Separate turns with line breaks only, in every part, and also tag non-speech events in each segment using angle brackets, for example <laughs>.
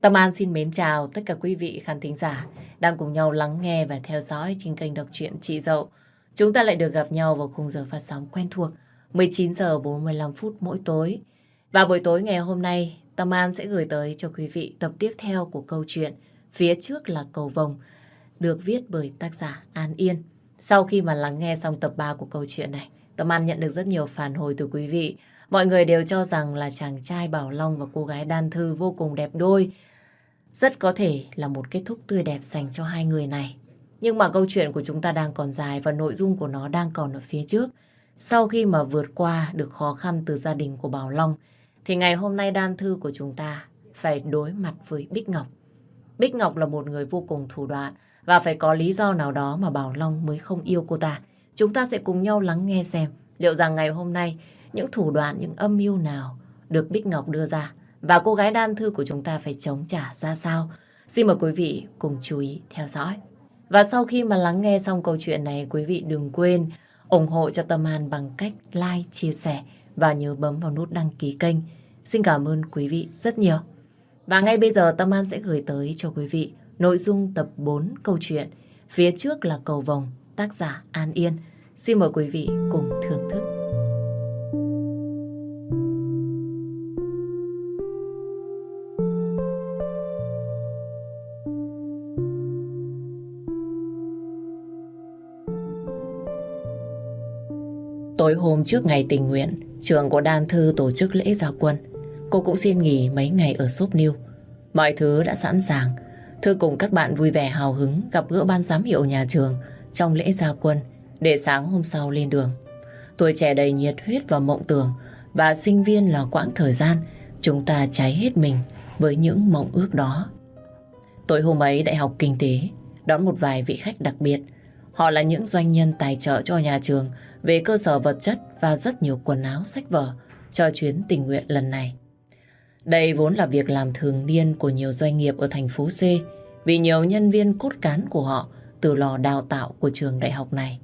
Tâm An xin mến chào tất cả quý vị khán thính giả đang cùng nhau lắng nghe và theo dõi trên kênh đọc truyện Chị Dậu. Chúng ta lại được gặp nhau vào khung giờ phát sóng quen thuộc 19 giờ 45 phút mỗi tối. Và buổi tối ngày hôm nay, Tâm An sẽ gửi tới cho quý vị tập tiếp theo của câu chuyện Phía trước là cầu vồng được viết bởi tác giả An Yên. Sau khi mà lắng nghe xong tập 3 của câu chuyện này, Tâm An nhận được rất nhiều phản hồi từ quý vị. Mọi người đều cho rằng là chàng trai Bảo Long và cô gái Đan Thư vô cùng đẹp đôi. Rất có thể là một kết thúc tươi đẹp dành cho hai người này. Nhưng mà câu chuyện của chúng ta đang còn dài và nội dung của nó đang còn ở phía trước. Sau khi mà vượt qua được khó khăn từ gia đình của Bảo Long, thì ngày hôm nay Đan Thư của chúng ta phải đối mặt với Bích Ngọc. Bích Ngọc là một người vô cùng thủ đoạn và phải có lý do nào đó mà Bảo Long mới không yêu cô ta. Chúng ta sẽ cùng nhau lắng nghe xem liệu rằng ngày hôm nay những thủ đoạn, những âm mưu nào được Bích Ngọc đưa ra và cô gái đan thư của chúng ta phải chống trả ra sao. Xin mời quý vị cùng chú ý theo dõi. Và sau khi mà lắng nghe xong câu chuyện này, quý vị đừng quên ủng hộ cho Tâm An bằng cách like, chia sẻ và nhớ bấm vào nút đăng ký kênh. Xin cảm ơn quý vị rất nhiều. Và ngay bây giờ Tâm An sẽ gửi tới cho quý vị nội dung tập 4 câu chuyện Phía trước là cầu vồng, tác giả An Yên. Xin mời quý vị cùng thưởng thức. Tối hôm trước ngày tình nguyện, trường của Đan Thư tổ chức lễ gia quân. Cô cũng xin nghỉ mấy ngày ở Sốp Niu. Mọi thứ đã sẵn sàng. Thư cùng các bạn vui vẻ hào hứng gặp gỡ ban giám hiệu nhà trường trong lễ gia quân để sáng hôm sau lên đường. Tuổi trẻ đầy nhiệt huyết và mộng tưởng và sinh viên là quãng thời gian chúng ta cháy hết mình với những mộng ước đó. Tối hôm ấy Đại học Kinh tế đón một vài vị khách đặc biệt. Họ là những doanh nhân tài trợ cho nhà trường về cơ sở vật chất và rất nhiều quần áo, sách vở cho chuyến tình nguyện lần này. Đây vốn là việc làm thường niên của nhiều doanh nghiệp ở thành phố C vì nhiều nhân viên cốt cán của họ từ lò đào tạo của trường đại học này.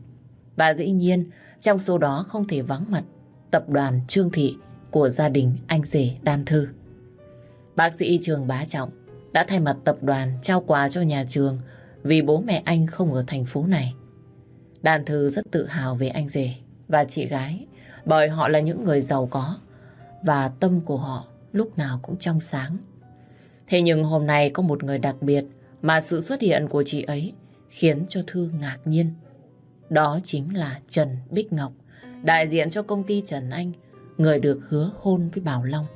Và dĩ nhiên, trong số đó không thể vắng mặt tập đoàn Trương Thị của gia đình anh rể Đan Thư. Bác sĩ Trường Bá Trọng đã thay mặt tập đoàn trao quà cho nhà trường vì bố mẹ anh không ở thành phố này. đàn Thư rất tự hào về anh rể và chị gái bởi họ là những người giàu có và tâm của họ lúc nào cũng trong sáng. Thế nhưng hôm nay có một người đặc biệt mà sự xuất hiện của chị ấy khiến cho Thư ngạc nhiên. Đó chính là Trần Bích Ngọc, đại diện cho công ty Trần Anh, người được hứa hôn với Bảo Long.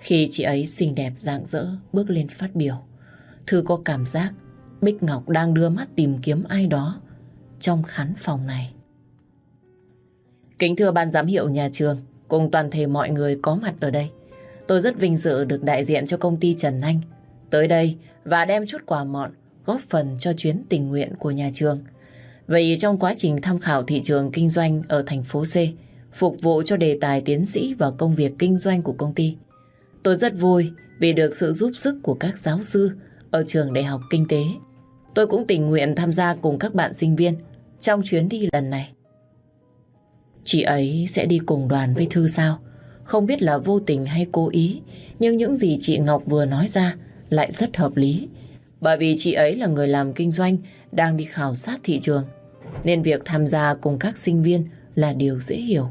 Khi chị ấy xinh đẹp rạng rỡ bước lên phát biểu, Thư có cảm giác Bích Ngọc đang đưa mắt tìm kiếm ai đó trong khán phòng này. Kính thưa ban giám hiệu nhà trường cùng toàn thể mọi người có mặt ở đây. Tôi rất vinh dự được đại diện cho công ty Trần Anh tới đây và đem chút quà mọn góp phần cho chuyến tình nguyện của nhà trường. Vậy trong quá trình tham khảo thị trường kinh doanh ở thành phố C, phục vụ cho đề tài tiến sĩ và công việc kinh doanh của công ty, tôi rất vui vì được sự giúp sức của các giáo sư ở trường Đại học Kinh tế. Tôi cũng tình nguyện tham gia cùng các bạn sinh viên trong chuyến đi lần này. Chị ấy sẽ đi cùng đoàn với Thư sao? Không biết là vô tình hay cố ý, nhưng những gì chị Ngọc vừa nói ra lại rất hợp lý. Bởi vì chị ấy là người làm kinh doanh, đang đi khảo sát thị trường, nên việc tham gia cùng các sinh viên là điều dễ hiểu.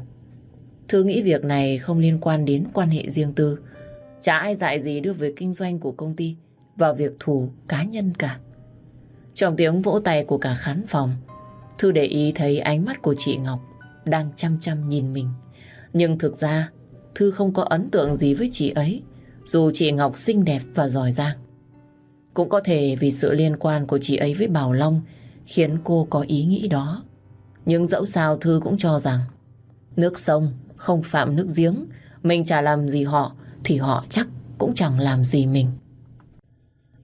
Thư nghĩ việc này không liên quan đến quan hệ riêng tư. Chả ai dạy gì đưa về kinh doanh của công ty vào việc thù cá nhân cả. Trong tiếng vỗ tay của cả khán phòng, Thư để ý thấy ánh mắt của chị Ngọc đang chăm chăm nhìn mình. Nhưng thực ra, Thư không có ấn tượng gì với chị ấy, dù chị Ngọc xinh đẹp và giỏi giang. Cũng có thể vì sự liên quan của chị ấy với Bảo Long khiến cô có ý nghĩ đó. Nhưng dẫu sao Thư cũng cho rằng nước sông không phạm nước giếng, mình chả làm gì họ thì họ chắc cũng chẳng làm gì mình.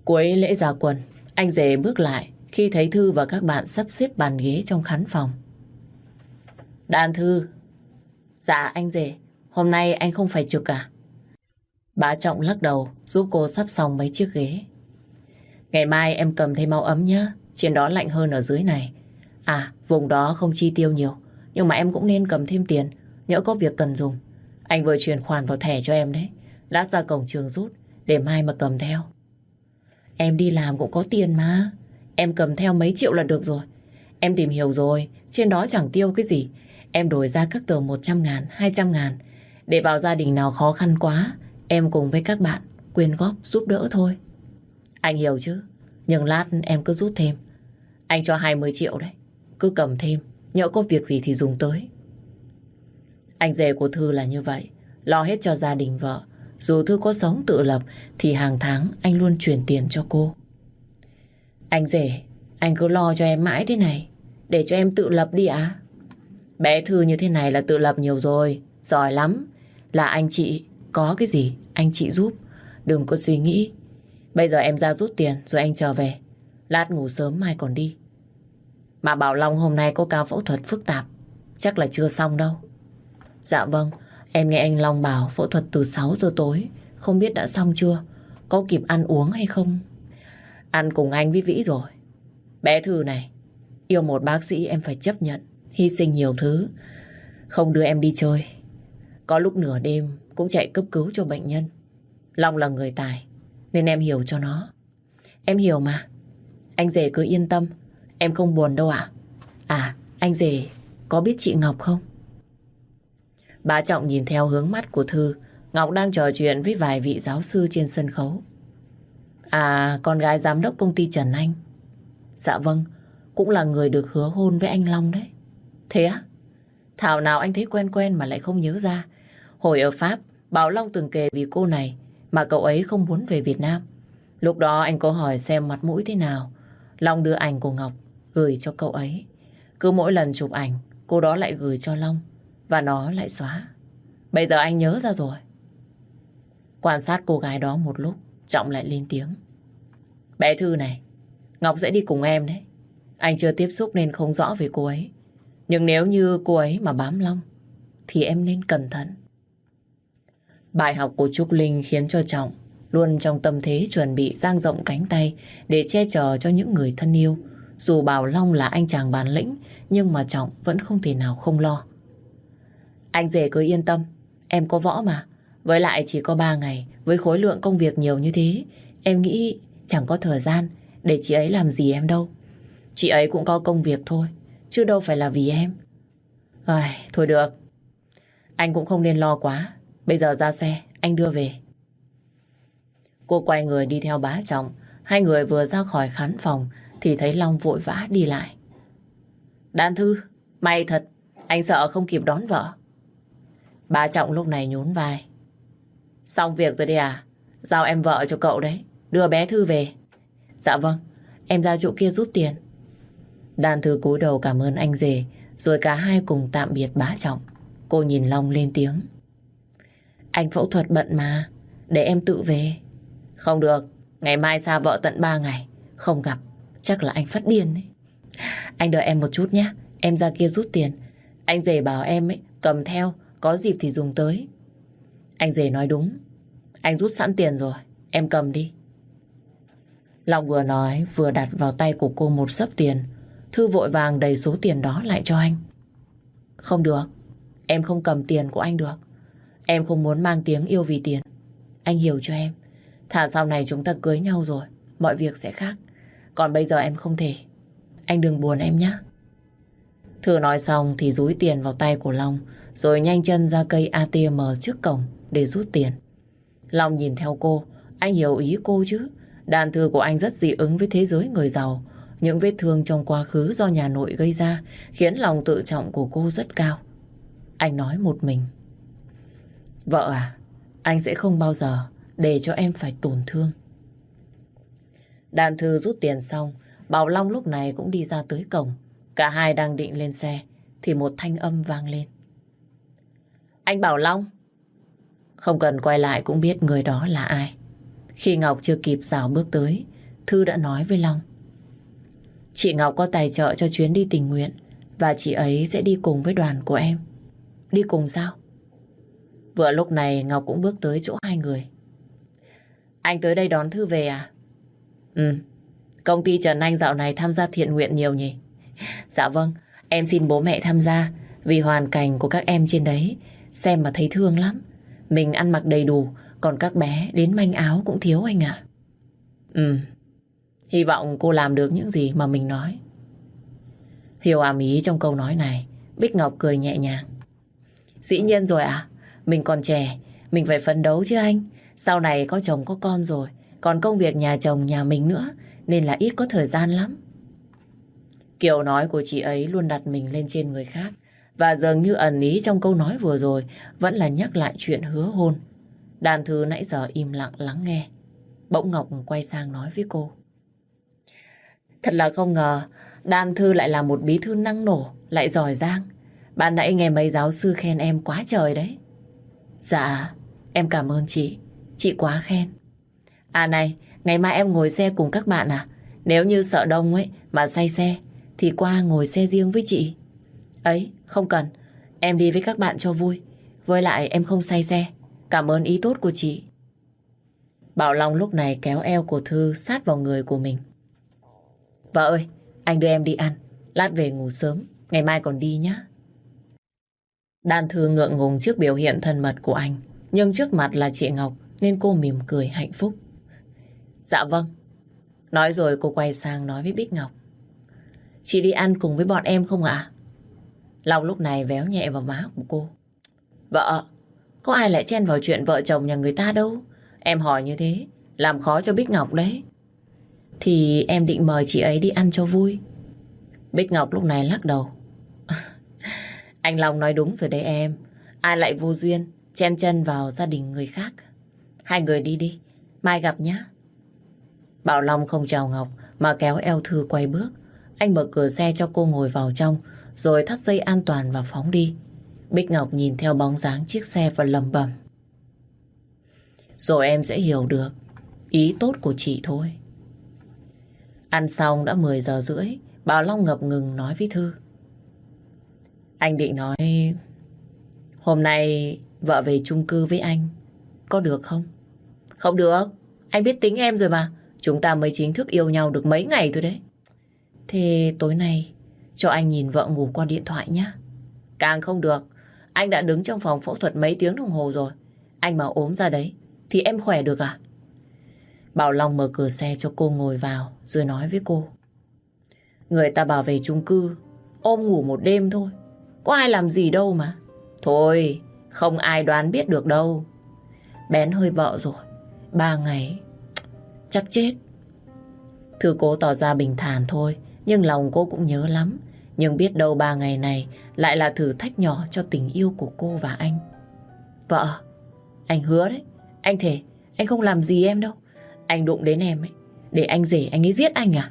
Cuối lễ gia quân, anh rể bước lại khi thấy Thư và các bạn sắp xếp bàn ghế trong khán phòng. Đàn Thư, dạ anh rể, hôm nay anh không phải trực à? Bà Trọng lắc đầu giúp cô sắp xong mấy chiếc ghế. Ngày mai em cầm thêm mau ấm nhé, trên đó lạnh hơn ở dưới này. À, vùng đó không chi tiêu nhiều, nhưng mà em cũng nên cầm thêm tiền, nhỡ có việc cần dùng. Anh vừa chuyển khoản vào thẻ cho em đấy, lát ra cổng trường rút, để mai mà cầm theo. Em đi làm cũng có tiền mà. Em cầm theo mấy triệu là được rồi. Em tìm hiểu rồi, trên đó chẳng tiêu cái gì. Em đổi ra các tờ 100 ngàn, 200 ngàn. Để vào gia đình nào khó khăn quá, em cùng với các bạn quyên góp giúp đỡ thôi. Anh hiểu chứ? Nhưng lát em cứ rút thêm. Anh cho 20 triệu đấy. Cứ cầm thêm, nhỡ có việc gì thì dùng tới. Anh rể của Thư là như vậy, lo hết cho gia đình vợ. Dù Thư có sống tự lập thì hàng tháng anh luôn chuyển tiền cho cô. Anh rể, anh cứ lo cho em mãi thế này, để cho em tự lập đi à? Bé Thư như thế này là tự lập nhiều rồi, giỏi lắm. Là anh chị, có cái gì anh chị giúp. Đừng có suy nghĩ. Bây giờ em ra rút tiền rồi anh trở về. Lát ngủ sớm mai còn đi. Mà Bảo Long hôm nay có ca phẫu thuật phức tạp. Chắc là chưa xong đâu. Dạ vâng, em nghe anh Long bảo phẫu thuật từ 6 giờ tối. Không biết đã xong chưa? Có kịp ăn uống hay không? Ăn cùng anh với Vĩ rồi. Bé Thư này, yêu một bác sĩ em phải chấp nhận. Hy sinh nhiều thứ. Không đưa em đi chơi. Có lúc nửa đêm cũng chạy cấp cứu cho bệnh nhân. Long là người tài, nên em hiểu cho nó. Em hiểu mà. Anh rể cứ yên tâm, em không buồn đâu ạ. À? anh rể có biết chị Ngọc không? Bà Trọng nhìn theo hướng mắt của Thư, Ngọc đang trò chuyện với vài vị giáo sư trên sân khấu. À, con gái giám đốc công ty Trần Anh. Dạ vâng, cũng là người được hứa hôn với anh Long đấy. Thế á? Thảo nào anh thấy quen quen mà lại không nhớ ra. Hồi ở Pháp, Bảo Long từng kể vì cô này mà cậu ấy không muốn về Việt Nam. Lúc đó anh có hỏi xem mặt mũi thế nào. Long đưa ảnh của Ngọc gửi cho cậu ấy. Cứ mỗi lần chụp ảnh, cô đó lại gửi cho Long và nó lại xóa. Bây giờ anh nhớ ra rồi. Quan sát cô gái đó một lúc, Trọng lại lên tiếng. Bé Thư này, Ngọc sẽ đi cùng em đấy. Anh chưa tiếp xúc nên không rõ về cô ấy. Nhưng nếu như cô ấy mà bám Long, thì em nên cẩn thận. Bài học của Trúc Linh khiến cho Trọng luôn trong tâm thế chuẩn bị dang rộng cánh tay để che chở cho những người thân yêu. Dù Bảo Long là anh chàng bản lĩnh, nhưng mà Trọng vẫn không thể nào không lo. Anh rể cứ yên tâm, em có võ mà. Với lại chỉ có 3 ngày, với khối lượng công việc nhiều như thế, em nghĩ chẳng có thời gian để chị ấy làm gì em đâu. Chị ấy cũng có công việc thôi, chứ đâu phải là vì em. Ai, thôi được, anh cũng không nên lo quá. Bây giờ ra xe, anh đưa về. Cô quay người đi theo bá trọng. Hai người vừa ra khỏi khán phòng thì thấy Long vội vã đi lại. Đan Thư, may thật, anh sợ không kịp đón vợ bà Trọng lúc này nhún vai. Xong việc rồi đi à? Giao em vợ cho cậu đấy, đưa bé Thư về. Dạ vâng, em giao chỗ kia rút tiền. đàn Thư cúi đầu cảm ơn anh rể, rồi cả hai cùng tạm biệt bá Trọng. Cô nhìn Long lên tiếng. Anh phẫu thuật bận mà, để em tự về. Không được, ngày mai xa vợ tận 3 ngày, không gặp, chắc là anh phát điên ấy. Anh đợi em một chút nhé, em ra kia rút tiền. Anh rể bảo em ấy, cầm theo, có dịp thì dùng tới. Anh rể nói đúng, anh rút sẵn tiền rồi, em cầm đi. Long vừa nói vừa đặt vào tay của cô một sấp tiền. Thư vội vàng đầy số tiền đó lại cho anh. Không được, em không cầm tiền của anh được. Em không muốn mang tiếng yêu vì tiền. Anh hiểu cho em. Thả sau này chúng ta cưới nhau rồi, mọi việc sẽ khác. Còn bây giờ em không thể. Anh đừng buồn em nhé. Thư nói xong thì rúi tiền vào tay của Long, rồi nhanh chân ra cây ATM trước cổng để rút tiền. Long nhìn theo cô, anh hiểu ý cô chứ. Đàn thư của anh rất dị ứng với thế giới người giàu. Những vết thương trong quá khứ do nhà nội gây ra khiến lòng tự trọng của cô rất cao. Anh nói một mình. Vợ à, anh sẽ không bao giờ để cho em phải tổn thương. Đàn thư rút tiền xong, Bảo Long lúc này cũng đi ra tới cổng. Cả hai đang định lên xe, thì một thanh âm vang lên. Anh Bảo Long! Không cần quay lại cũng biết người đó là ai. Khi Ngọc chưa kịp rào bước tới, Thư đã nói với Long. Chị Ngọc có tài trợ cho chuyến đi tình nguyện và chị ấy sẽ đi cùng với đoàn của em. Đi cùng sao? Vừa lúc này Ngọc cũng bước tới chỗ hai người. Anh tới đây đón Thư về à? Ừ, công ty Trần Anh dạo này tham gia thiện nguyện nhiều nhỉ? Dạ vâng, em xin bố mẹ tham gia vì hoàn cảnh của các em trên đấy xem mà thấy thương lắm. Mình ăn mặc đầy đủ, còn các bé đến manh áo cũng thiếu anh ạ. Ừ, Hy vọng cô làm được những gì mà mình nói. Hiểu ám ý trong câu nói này, Bích Ngọc cười nhẹ nhàng. Dĩ nhiên rồi à, mình còn trẻ, mình phải phấn đấu chứ anh. Sau này có chồng có con rồi, còn công việc nhà chồng nhà mình nữa, nên là ít có thời gian lắm. Kiểu nói của chị ấy luôn đặt mình lên trên người khác. Và dường như ẩn ý trong câu nói vừa rồi vẫn là nhắc lại chuyện hứa hôn. Đàn thư nãy giờ im lặng lắng nghe. Bỗng Ngọc quay sang nói với cô. Thật là không ngờ, Đan Thư lại là một bí thư năng nổ, lại giỏi giang. Bạn nãy nghe mấy giáo sư khen em quá trời đấy. Dạ, em cảm ơn chị. Chị quá khen. À này, ngày mai em ngồi xe cùng các bạn à? Nếu như sợ đông ấy mà say xe, thì qua ngồi xe riêng với chị. Ấy, không cần. Em đi với các bạn cho vui. Với lại em không say xe. Cảm ơn ý tốt của chị. Bảo Long lúc này kéo eo của Thư sát vào người của mình. Vợ ơi, anh đưa em đi ăn. Lát về ngủ sớm. Ngày mai còn đi nhé. Đan Thư ngượng ngùng trước biểu hiện thân mật của anh. Nhưng trước mặt là chị Ngọc nên cô mỉm cười hạnh phúc. Dạ vâng. Nói rồi cô quay sang nói với Bích Ngọc. Chị đi ăn cùng với bọn em không ạ? Long lúc này véo nhẹ vào má của cô. Vợ, có ai lại chen vào chuyện vợ chồng nhà người ta đâu. Em hỏi như thế, làm khó cho Bích Ngọc đấy. Thì em định mời chị ấy đi ăn cho vui. Bích Ngọc lúc này lắc đầu. <laughs> Anh Long nói đúng rồi đấy em. Ai lại vô duyên, chen chân vào gia đình người khác. Hai người đi đi, mai gặp nhé. Bảo Long không chào Ngọc mà kéo eo Thư quay bước. Anh mở cửa xe cho cô ngồi vào trong rồi thắt dây an toàn và phóng đi. Bích Ngọc nhìn theo bóng dáng chiếc xe và lầm bầm. Rồi em sẽ hiểu được ý tốt của chị thôi. Ăn xong đã 10 giờ rưỡi, Bảo Long ngập ngừng nói với Thư. Anh định nói hôm nay vợ về chung cư với anh, có được không? Không được, anh biết tính em rồi mà. Chúng ta mới chính thức yêu nhau được mấy ngày thôi đấy. Thế tối nay cho anh nhìn vợ ngủ qua điện thoại nhé. Càng không được. Anh đã đứng trong phòng phẫu thuật mấy tiếng đồng hồ rồi. Anh mà ốm ra đấy thì em khỏe được à? Bảo Long mở cửa xe cho cô ngồi vào rồi nói với cô. Người ta bảo về chung cư ôm ngủ một đêm thôi. Có ai làm gì đâu mà. Thôi, không ai đoán biết được đâu. Bén hơi vợ rồi. Ba ngày, chắc chết. Thư cố tỏ ra bình thản thôi, nhưng lòng cô cũng nhớ lắm. Nhưng biết đâu ba ngày này lại là thử thách nhỏ cho tình yêu của cô và anh. Vợ, anh hứa đấy, anh thề, anh không làm gì em đâu. Anh đụng đến em ấy, để anh rể anh ấy giết anh à?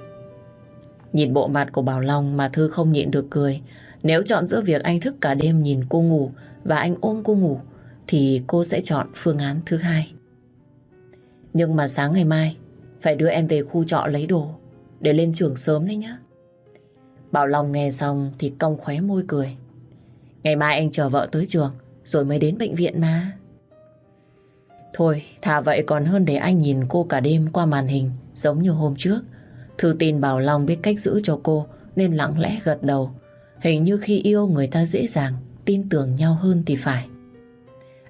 Nhìn bộ mặt của Bảo Long mà Thư không nhịn được cười. Nếu chọn giữa việc anh thức cả đêm nhìn cô ngủ và anh ôm cô ngủ, thì cô sẽ chọn phương án thứ hai. Nhưng mà sáng ngày mai, phải đưa em về khu trọ lấy đồ, để lên trường sớm đấy nhá. Bảo Long nghe xong thì cong khóe môi cười. Ngày mai anh chờ vợ tới trường rồi mới đến bệnh viện mà. Thôi, thà vậy còn hơn để anh nhìn cô cả đêm qua màn hình giống như hôm trước. Thư tin Bảo Long biết cách giữ cho cô nên lặng lẽ gật đầu. Hình như khi yêu người ta dễ dàng tin tưởng nhau hơn thì phải.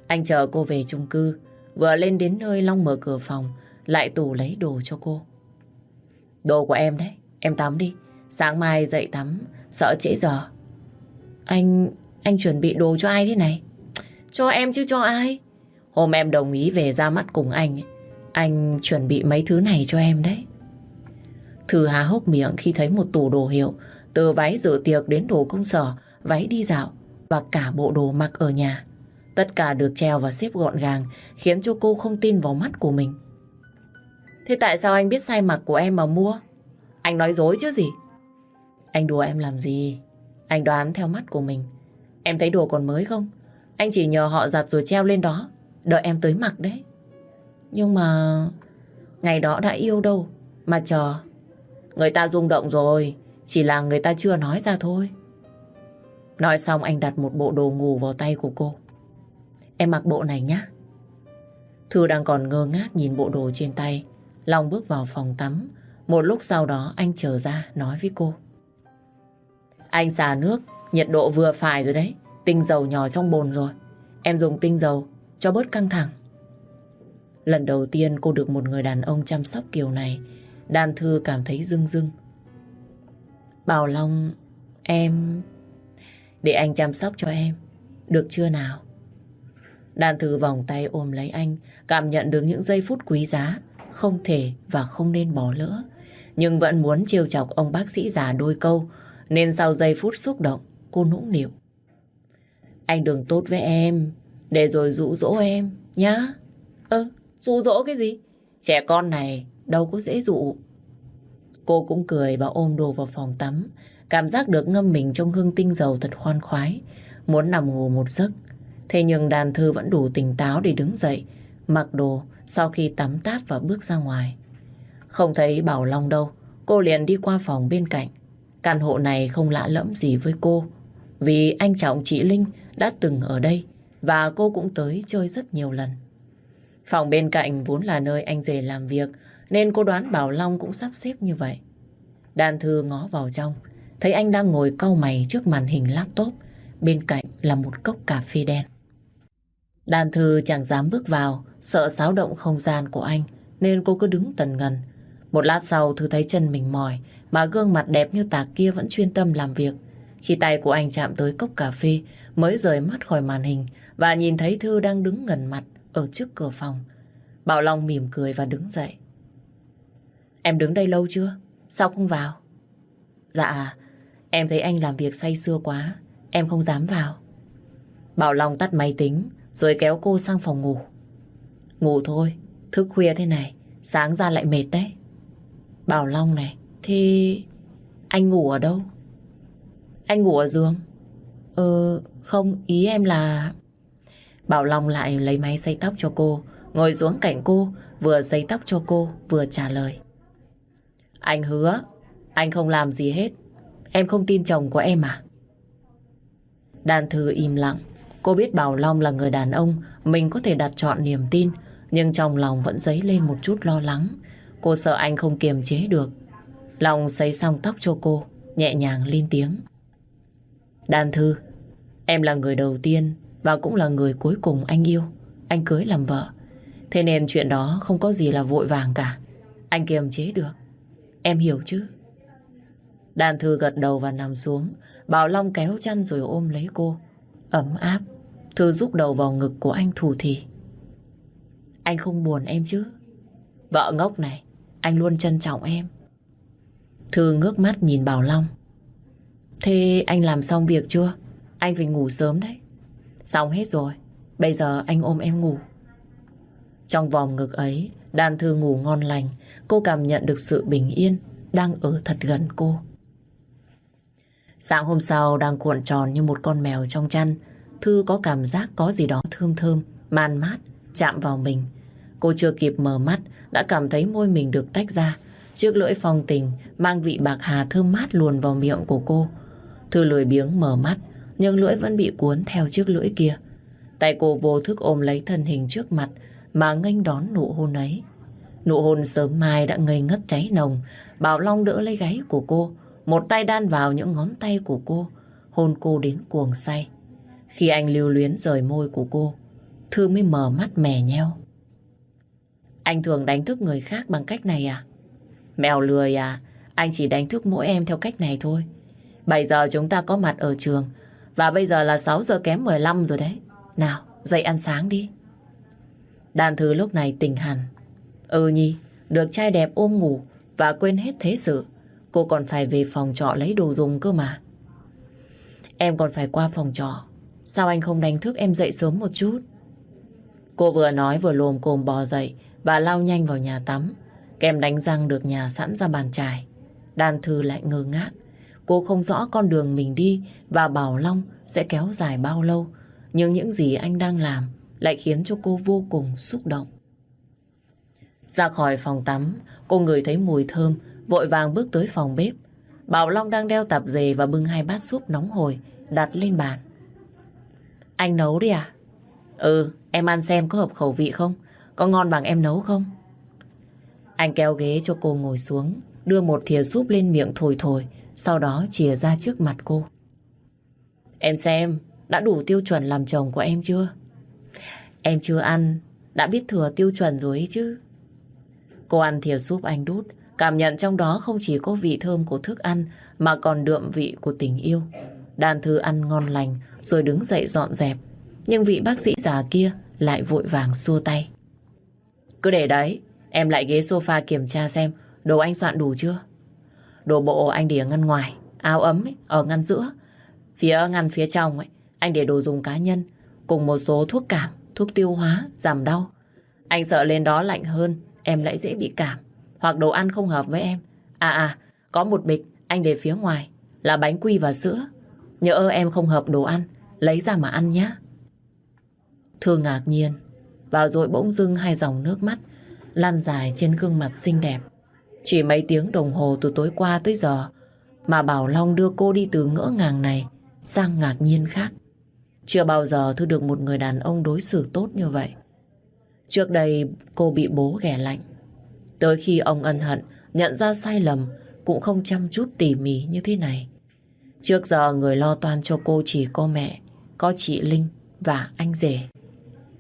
Anh chờ cô về chung cư, vừa lên đến nơi Long mở cửa phòng, lại tủ lấy đồ cho cô. Đồ của em đấy, em tắm đi. Sáng mai dậy tắm, sợ trễ giờ. Anh, anh chuẩn bị đồ cho ai thế này? Cho em chứ cho ai? Hôm em đồng ý về ra mắt cùng anh, anh chuẩn bị mấy thứ này cho em đấy. Thư há hốc miệng khi thấy một tủ đồ hiệu, từ váy dự tiệc đến đồ công sở, váy đi dạo và cả bộ đồ mặc ở nhà. Tất cả được treo và xếp gọn gàng, khiến cho cô không tin vào mắt của mình. Thế tại sao anh biết sai mặc của em mà mua? Anh nói dối chứ gì? Anh đùa em làm gì? Anh đoán theo mắt của mình. Em thấy đồ còn mới không? Anh chỉ nhờ họ giặt rồi treo lên đó. Đợi em tới mặc đấy. Nhưng mà... Ngày đó đã yêu đâu. Mà chờ. Người ta rung động rồi. Chỉ là người ta chưa nói ra thôi. Nói xong anh đặt một bộ đồ ngủ vào tay của cô. Em mặc bộ này nhá. Thư đang còn ngơ ngác nhìn bộ đồ trên tay. Long bước vào phòng tắm. Một lúc sau đó anh trở ra nói với cô. Anh xả nước, nhiệt độ vừa phải rồi đấy. Tinh dầu nhỏ trong bồn rồi. Em dùng tinh dầu cho bớt căng thẳng. Lần đầu tiên cô được một người đàn ông chăm sóc kiểu này Đan Thư cảm thấy rưng rưng. Bảo Long, em... Để anh chăm sóc cho em, được chưa nào? Đan Thư vòng tay ôm lấy anh, cảm nhận được những giây phút quý giá, không thể và không nên bỏ lỡ. Nhưng vẫn muốn chiều chọc ông bác sĩ già đôi câu, nên sau giây phút xúc động, cô nũng nịu. Anh đừng tốt với em, để rồi dụ dỗ em, nhá. Ơ, dụ dỗ cái gì? Trẻ con này đâu có dễ dụ. Cô cũng cười và ôm đồ vào phòng tắm, cảm giác được ngâm mình trong hương tinh dầu thật khoan khoái, muốn nằm ngủ một giấc. Thế nhưng đàn thư vẫn đủ tỉnh táo để đứng dậy, mặc đồ sau khi tắm táp và bước ra ngoài. Không thấy Bảo Long đâu, cô liền đi qua phòng bên cạnh. Căn hộ này không lạ lẫm gì với cô, vì anh Trọng chị Linh đã từng ở đây và cô cũng tới chơi rất nhiều lần. Phòng bên cạnh vốn là nơi anh rể làm việc nên cô đoán Bảo Long cũng sắp xếp như vậy. Đàn thư ngó vào trong, thấy anh đang ngồi cau mày trước màn hình laptop, bên cạnh là một cốc cà phê đen. Đàn thư chẳng dám bước vào, sợ xáo động không gian của anh, nên cô cứ đứng tần ngần. Một lát sau Thư thấy chân mình mỏi, mà gương mặt đẹp như tạc kia vẫn chuyên tâm làm việc. Khi tay của anh chạm tới cốc cà phê, mới rời mắt khỏi màn hình và nhìn thấy Thư đang đứng gần mặt ở trước cửa phòng. Bảo Long mỉm cười và đứng dậy. Em đứng đây lâu chưa? Sao không vào? Dạ, em thấy anh làm việc say sưa quá, em không dám vào. Bảo Long tắt máy tính, rồi kéo cô sang phòng ngủ. Ngủ thôi, thức khuya thế này, sáng ra lại mệt đấy. Bảo Long này, thì anh ngủ ở đâu? Anh ngủ ở giường? Ờ, không, ý em là... Bảo Long lại lấy máy xây tóc cho cô, ngồi xuống cạnh cô, vừa xây tóc cho cô, vừa trả lời. Anh hứa, anh không làm gì hết. Em không tin chồng của em à? Đàn thư im lặng. Cô biết Bảo Long là người đàn ông mình có thể đặt chọn niềm tin, nhưng trong lòng vẫn dấy lên một chút lo lắng. Cô sợ anh không kiềm chế được. Long xây xong tóc cho cô, nhẹ nhàng lên tiếng. Đàn thư, em là người đầu tiên và cũng là người cuối cùng anh yêu. Anh cưới làm vợ. Thế nên chuyện đó không có gì là vội vàng cả. Anh kiềm chế được. Em hiểu chứ? Đàn thư gật đầu và nằm xuống. Bảo Long kéo chăn rồi ôm lấy cô. Ấm áp. Thư rúc đầu vào ngực của anh thủ thì. Anh không buồn em chứ? Vợ ngốc này, anh luôn trân trọng em. Thư ngước mắt nhìn Bảo Long. Thế anh làm xong việc chưa? Anh phải ngủ sớm đấy. Xong hết rồi. Bây giờ anh ôm em ngủ. Trong vòng ngực ấy, đàn thư ngủ ngon lành. Cô cảm nhận được sự bình yên đang ở thật gần cô. Sáng hôm sau đang cuộn tròn như một con mèo trong chăn. Thư có cảm giác có gì đó thơm thơm, man mát, chạm vào mình. Cô chưa kịp mở mắt, đã cảm thấy môi mình được tách ra. Chiếc lưỡi phong tình mang vị bạc hà thơm mát luồn vào miệng của cô. Thư lười biếng mở mắt, nhưng lưỡi vẫn bị cuốn theo chiếc lưỡi kia. Tay cô vô thức ôm lấy thân hình trước mặt mà nghênh đón nụ hôn ấy. Nụ hôn sớm mai đã ngây ngất cháy nồng. Bảo Long đỡ lấy gáy của cô, một tay đan vào những ngón tay của cô, hôn cô đến cuồng say. Khi anh lưu luyến rời môi của cô, Thư mới mở mắt mè nheo. Anh thường đánh thức người khác bằng cách này à? Mèo lười à? Anh chỉ đánh thức mỗi em theo cách này thôi. 7 giờ chúng ta có mặt ở trường. Và bây giờ là 6 giờ kém 15 rồi đấy. Nào, dậy ăn sáng đi. Đàn thư lúc này tỉnh hẳn. Ừ nhi, được trai đẹp ôm ngủ và quên hết thế sự. Cô còn phải về phòng trọ lấy đồ dùng cơ mà. Em còn phải qua phòng trọ. Sao anh không đánh thức em dậy sớm một chút? Cô vừa nói vừa lồm cồm bò dậy và lao nhanh vào nhà tắm. Kem đánh răng được nhà sẵn ra bàn trải. Đàn thư lại ngơ ngác. Cô không rõ con đường mình đi và Bảo Long sẽ kéo dài bao lâu. Nhưng những gì anh đang làm lại khiến cho cô vô cùng xúc động. Ra khỏi phòng tắm, cô ngửi thấy mùi thơm, vội vàng bước tới phòng bếp. Bảo Long đang đeo tạp dề và bưng hai bát súp nóng hổi đặt lên bàn. Anh nấu đi à? Ừ, em ăn xem có hợp khẩu vị không? Có ngon bằng em nấu không? Anh kéo ghế cho cô ngồi xuống, đưa một thìa súp lên miệng thổi thổi, sau đó chìa ra trước mặt cô. Em xem, đã đủ tiêu chuẩn làm chồng của em chưa? Em chưa ăn, đã biết thừa tiêu chuẩn rồi ấy chứ. Cô ăn thìa súp anh đút, Cảm nhận trong đó không chỉ có vị thơm của thức ăn mà còn đượm vị của tình yêu. Đàn thư ăn ngon lành rồi đứng dậy dọn dẹp. Nhưng vị bác sĩ già kia lại vội vàng xua tay. Cứ để đấy, em lại ghế sofa kiểm tra xem đồ anh soạn đủ chưa. Đồ bộ anh để ở ngăn ngoài, áo ấm ấy, ở ngăn giữa. Phía ngăn phía trong ấy, anh để đồ dùng cá nhân cùng một số thuốc cảm, thuốc tiêu hóa, giảm đau. Anh sợ lên đó lạnh hơn, em lại dễ bị cảm. Hoặc đồ ăn không hợp với em. À à, có một bịch anh để phía ngoài là bánh quy và sữa. Nhớ em không hợp đồ ăn, lấy ra mà ăn nhé. Thư ngạc nhiên, vào rồi bỗng dưng hai dòng nước mắt lan dài trên gương mặt xinh đẹp. Chỉ mấy tiếng đồng hồ từ tối qua tới giờ mà Bảo Long đưa cô đi từ ngỡ ngàng này sang ngạc nhiên khác. Chưa bao giờ Thư được một người đàn ông đối xử tốt như vậy. Trước đây cô bị bố ghẻ lạnh. Tới khi ông ân hận, nhận ra sai lầm, cũng không chăm chút tỉ mỉ như thế này. Trước giờ người lo toan cho cô chỉ có mẹ, có chị Linh và anh rể.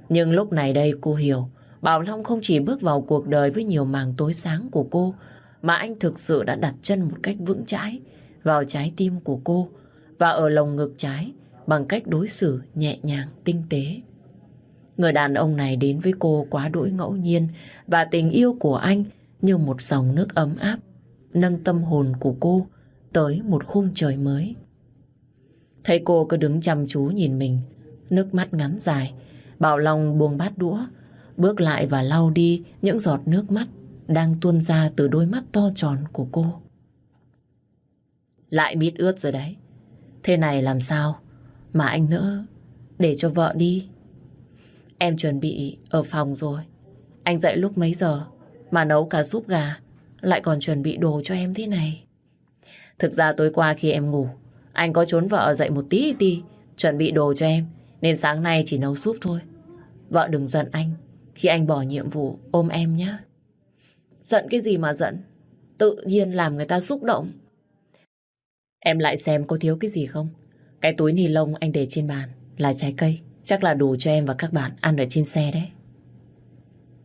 Nhưng lúc này đây cô hiểu, Bảo Long không chỉ bước vào cuộc đời với nhiều màng tối sáng của cô, mà anh thực sự đã đặt chân một cách vững chãi vào trái tim của cô và ở lồng ngực trái bằng cách đối xử nhẹ nhàng, tinh tế. Người đàn ông này đến với cô quá đỗi ngẫu nhiên và tình yêu của anh như một dòng nước ấm áp, nâng tâm hồn của cô tới một khung trời mới. Thấy cô cứ đứng chăm chú nhìn mình, nước mắt ngắn dài, Bảo Long buông bát đũa, bước lại và lau đi những giọt nước mắt đang tuôn ra từ đôi mắt to tròn của cô. Lại mít ướt rồi đấy. Thế này làm sao mà anh nỡ để cho vợ đi? Em chuẩn bị ở phòng rồi. Anh dậy lúc mấy giờ mà nấu cả súp gà, lại còn chuẩn bị đồ cho em thế này. Thực ra tối qua khi em ngủ, anh có trốn vợ dậy một tí tí, chuẩn bị đồ cho em, nên sáng nay chỉ nấu súp thôi. Vợ đừng giận anh khi anh bỏ nhiệm vụ ôm em nhé. Giận cái gì mà giận? Tự nhiên làm người ta xúc động. Em lại xem có thiếu cái gì không? Cái túi ni lông anh để trên bàn là trái cây. Chắc là đủ cho em và các bạn ăn ở trên xe đấy.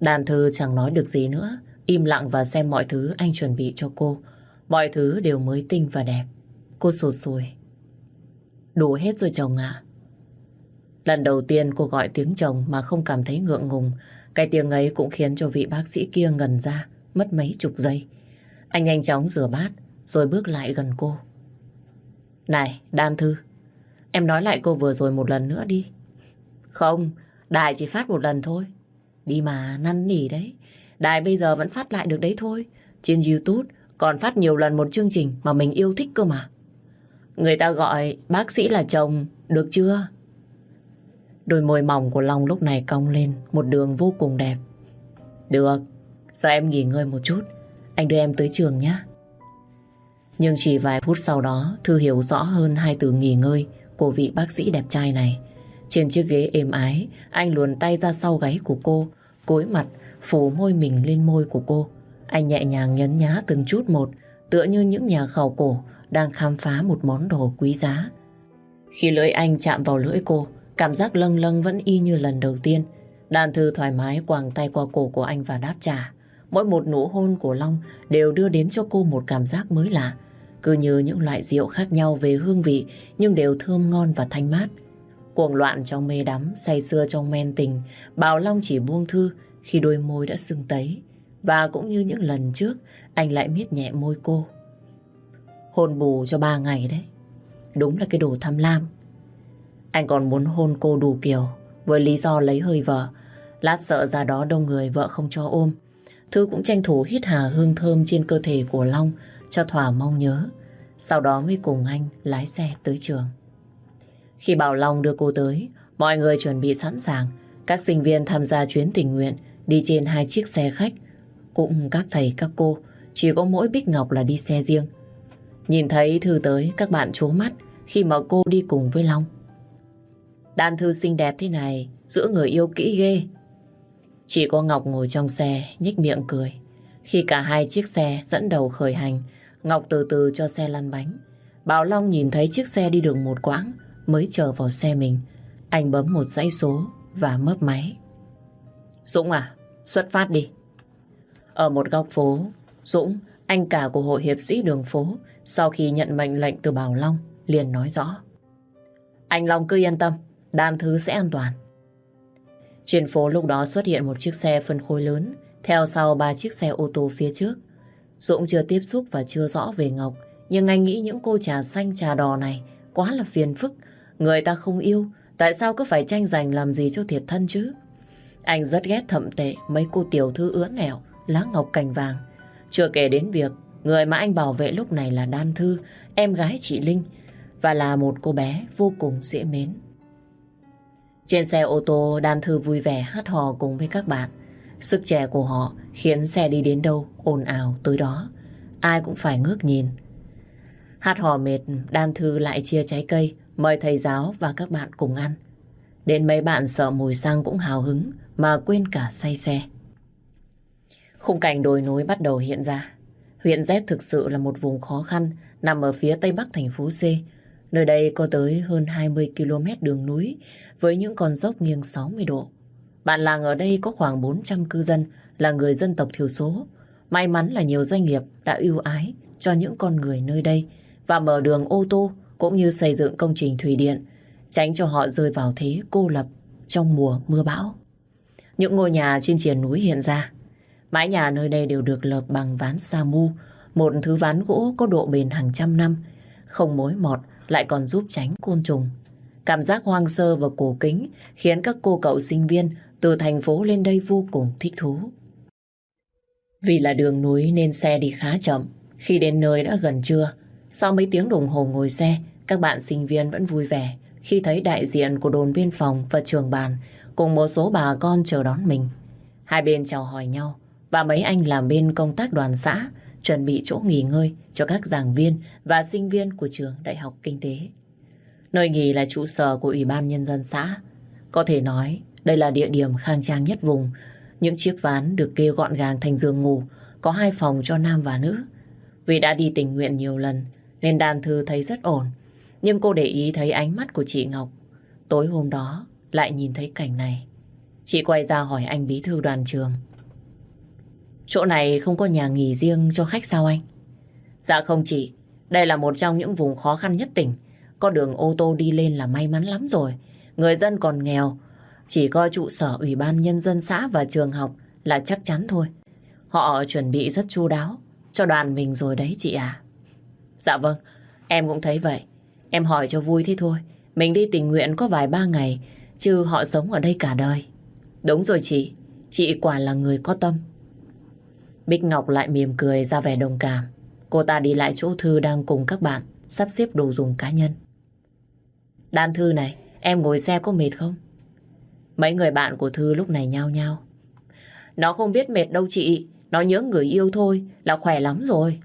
Đàn thư chẳng nói được gì nữa. Im lặng và xem mọi thứ anh chuẩn bị cho cô. Mọi thứ đều mới tinh và đẹp. Cô sụt sùi. Đủ hết rồi chồng ạ. Lần đầu tiên cô gọi tiếng chồng mà không cảm thấy ngượng ngùng. Cái tiếng ấy cũng khiến cho vị bác sĩ kia ngần ra, mất mấy chục giây. Anh nhanh chóng rửa bát, rồi bước lại gần cô. Này, Đan Thư, em nói lại cô vừa rồi một lần nữa đi. Không, đài chỉ phát một lần thôi. Đi mà, năn nỉ đấy. Đài bây giờ vẫn phát lại được đấy thôi. Trên YouTube còn phát nhiều lần một chương trình mà mình yêu thích cơ mà. Người ta gọi bác sĩ là chồng, được chưa? Đôi môi mỏng của Long lúc này cong lên một đường vô cùng đẹp. Được, giờ em nghỉ ngơi một chút. Anh đưa em tới trường nhé. Nhưng chỉ vài phút sau đó Thư hiểu rõ hơn hai từ nghỉ ngơi của vị bác sĩ đẹp trai này. Trên chiếc ghế êm ái, anh luồn tay ra sau gáy của cô, cối mặt, phủ môi mình lên môi của cô. Anh nhẹ nhàng nhấn nhá từng chút một, tựa như những nhà khảo cổ đang khám phá một món đồ quý giá. Khi lưỡi anh chạm vào lưỡi cô, cảm giác lâng lâng vẫn y như lần đầu tiên. Đàn thư thoải mái quàng tay qua cổ của anh và đáp trả. Mỗi một nụ hôn của Long đều đưa đến cho cô một cảm giác mới lạ. Cứ như những loại rượu khác nhau về hương vị nhưng đều thơm ngon và thanh mát. Cuồng loạn trong mê đắm, say sưa trong men tình, Bảo Long chỉ buông thư khi đôi môi đã sưng tấy. Và cũng như những lần trước, anh lại miết nhẹ môi cô. Hôn bù cho ba ngày đấy. Đúng là cái đồ tham lam. Anh còn muốn hôn cô đủ kiểu, với lý do lấy hơi vợ. Lát sợ ra đó đông người vợ không cho ôm. Thư cũng tranh thủ hít hà hương thơm trên cơ thể của Long cho thỏa mong nhớ. Sau đó mới cùng anh lái xe tới trường. Khi Bảo Long đưa cô tới, mọi người chuẩn bị sẵn sàng. Các sinh viên tham gia chuyến tình nguyện đi trên hai chiếc xe khách. Cũng các thầy các cô, chỉ có mỗi Bích Ngọc là đi xe riêng. Nhìn thấy Thư tới, các bạn trố mắt khi mà cô đi cùng với Long. Đàn Thư xinh đẹp thế này, giữa người yêu kỹ ghê. Chỉ có Ngọc ngồi trong xe, nhếch miệng cười. Khi cả hai chiếc xe dẫn đầu khởi hành, Ngọc từ từ cho xe lăn bánh. Bảo Long nhìn thấy chiếc xe đi đường một quãng mới chờ vào xe mình. Anh bấm một dãy số và mấp máy. Dũng à, xuất phát đi. Ở một góc phố, Dũng anh cả của hội hiệp sĩ đường phố, sau khi nhận mệnh lệnh từ Bảo Long, liền nói rõ. Anh Long cứ yên tâm, đan thư sẽ an toàn. Trên phố lúc đó xuất hiện một chiếc xe phân khối lớn, theo sau ba chiếc xe ô tô phía trước. Dũng chưa tiếp xúc và chưa rõ về Ngọc, nhưng anh nghĩ những cô trà xanh trà đỏ này quá là phiền phức. Người ta không yêu, tại sao cứ phải tranh giành làm gì cho thiệt thân chứ? Anh rất ghét thậm tệ mấy cô tiểu thư ướn nẻo, lá ngọc cành vàng. Chưa kể đến việc người mà anh bảo vệ lúc này là Đan Thư, em gái chị Linh, và là một cô bé vô cùng dễ mến. Trên xe ô tô, Đan Thư vui vẻ hát hò cùng với các bạn. Sức trẻ của họ khiến xe đi đến đâu ồn ào tới đó. Ai cũng phải ngước nhìn. Hát hò mệt, Đan Thư lại chia trái cây, mời thầy giáo và các bạn cùng ăn. Đến mấy bạn sợ mùi xăng cũng hào hứng mà quên cả say xe. Khung cảnh đồi núi bắt đầu hiện ra. Huyện Z thực sự là một vùng khó khăn nằm ở phía tây bắc thành phố C. Nơi đây có tới hơn 20 km đường núi với những con dốc nghiêng 60 độ. bản làng ở đây có khoảng 400 cư dân là người dân tộc thiểu số. May mắn là nhiều doanh nghiệp đã ưu ái cho những con người nơi đây và mở đường ô tô cũng như xây dựng công trình thủy điện, tránh cho họ rơi vào thế cô lập trong mùa mưa bão. Những ngôi nhà trên triển núi hiện ra. Mái nhà nơi đây đều được lợp bằng ván sa mu, một thứ ván gỗ có độ bền hàng trăm năm, không mối mọt lại còn giúp tránh côn trùng. Cảm giác hoang sơ và cổ kính khiến các cô cậu sinh viên từ thành phố lên đây vô cùng thích thú. Vì là đường núi nên xe đi khá chậm. Khi đến nơi đã gần trưa, sau mấy tiếng đồng hồ ngồi xe, các bạn sinh viên vẫn vui vẻ khi thấy đại diện của đồn biên phòng và trường bàn cùng một số bà con chờ đón mình. Hai bên chào hỏi nhau và mấy anh làm bên công tác đoàn xã chuẩn bị chỗ nghỉ ngơi cho các giảng viên và sinh viên của trường Đại học Kinh tế. Nơi nghỉ là trụ sở của Ủy ban Nhân dân xã. Có thể nói đây là địa điểm khang trang nhất vùng. Những chiếc ván được kê gọn gàng thành giường ngủ, có hai phòng cho nam và nữ. Vì đã đi tình nguyện nhiều lần nên đàn thư thấy rất ổn. Nhưng cô để ý thấy ánh mắt của chị Ngọc. Tối hôm đó lại nhìn thấy cảnh này. Chị quay ra hỏi anh bí thư đoàn trường. Chỗ này không có nhà nghỉ riêng cho khách sao anh? Dạ không chị, đây là một trong những vùng khó khăn nhất tỉnh. Có đường ô tô đi lên là may mắn lắm rồi. Người dân còn nghèo, chỉ có trụ sở Ủy ban Nhân dân xã và trường học là chắc chắn thôi. Họ chuẩn bị rất chu đáo cho đoàn mình rồi đấy chị à. Dạ vâng, em cũng thấy vậy. Em hỏi cho vui thế thôi. Mình đi tình nguyện có vài ba ngày, chứ họ sống ở đây cả đời. Đúng rồi chị, chị quả là người có tâm. Bích Ngọc lại mỉm cười ra vẻ đồng cảm. Cô ta đi lại chỗ Thư đang cùng các bạn sắp xếp đồ dùng cá nhân. Đan Thư này, em ngồi xe có mệt không? Mấy người bạn của Thư lúc này nhao nhao. Nó không biết mệt đâu chị, nó nhớ người yêu thôi là khỏe lắm rồi.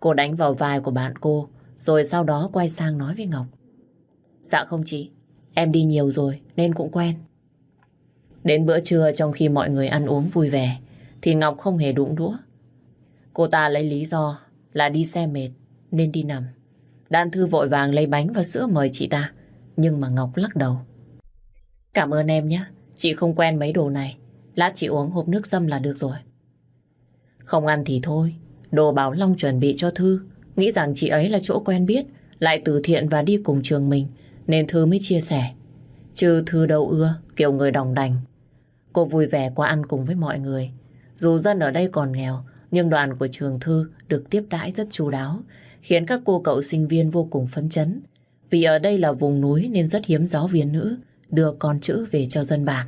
Cô đánh vào vai của bạn cô, rồi sau đó quay sang nói với Ngọc. Dạ không chị, em đi nhiều rồi nên cũng quen. Đến bữa trưa trong khi mọi người ăn uống vui vẻ, thì Ngọc không hề đụng đũa. Cô ta lấy lý do là đi xe mệt nên đi nằm. Đan Thư vội vàng lấy bánh và sữa mời chị ta, nhưng mà Ngọc lắc đầu. Cảm ơn em nhé, chị không quen mấy đồ này. Lát chị uống hộp nước dâm là được rồi. Không ăn thì thôi, đồ Bảo Long chuẩn bị cho Thư. Nghĩ rằng chị ấy là chỗ quen biết, lại từ thiện và đi cùng trường mình, nên Thư mới chia sẻ. Chứ Thư đâu ưa, kiểu người đồng đành. Cô vui vẻ qua ăn cùng với mọi người. Dù dân ở đây còn nghèo, nhưng đoàn của trường Thư được tiếp đãi rất chu đáo, khiến các cô cậu sinh viên vô cùng phấn chấn. Vì ở đây là vùng núi nên rất hiếm giáo viên nữ đưa con chữ về cho dân bản.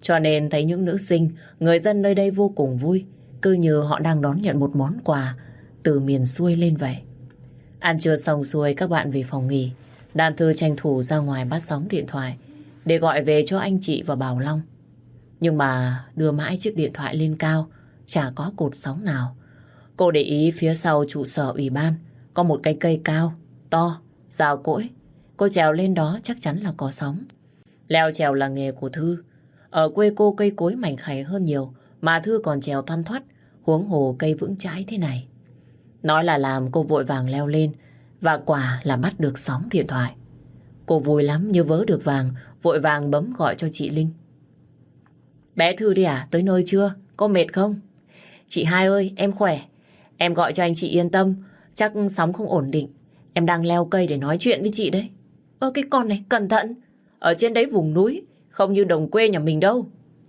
Cho nên thấy những nữ sinh, người dân nơi đây vô cùng vui, cứ như họ đang đón nhận một món quà từ miền xuôi lên vậy. Ăn trưa xong xuôi các bạn về phòng nghỉ, đàn thư tranh thủ ra ngoài bắt sóng điện thoại để gọi về cho anh chị và Bảo Long. Nhưng mà đưa mãi chiếc điện thoại lên cao, chả có cột sóng nào. Cô để ý phía sau trụ sở ủy ban có một cây cây cao, to, rào cỗi. Cô trèo lên đó chắc chắn là có sóng. Leo trèo là nghề của Thư. Ở quê cô cây cối mảnh khảnh hơn nhiều, mà Thư còn trèo thoăn thoắt, huống hồ cây vững chãi thế này. Nói là làm cô vội vàng leo lên, và quả là bắt được sóng điện thoại. Cô vui lắm như vớ được vàng, vội vàng bấm gọi cho chị Linh. Bé Thư đi à, tới nơi chưa? Có mệt không? Chị hai ơi, em khỏe. Em gọi cho anh chị yên tâm, chắc sóng không ổn định. Em đang leo cây để nói chuyện với chị đấy. Ơ cái con này, cẩn thận. Ở trên đấy vùng núi, không như đồng quê nhà mình đâu.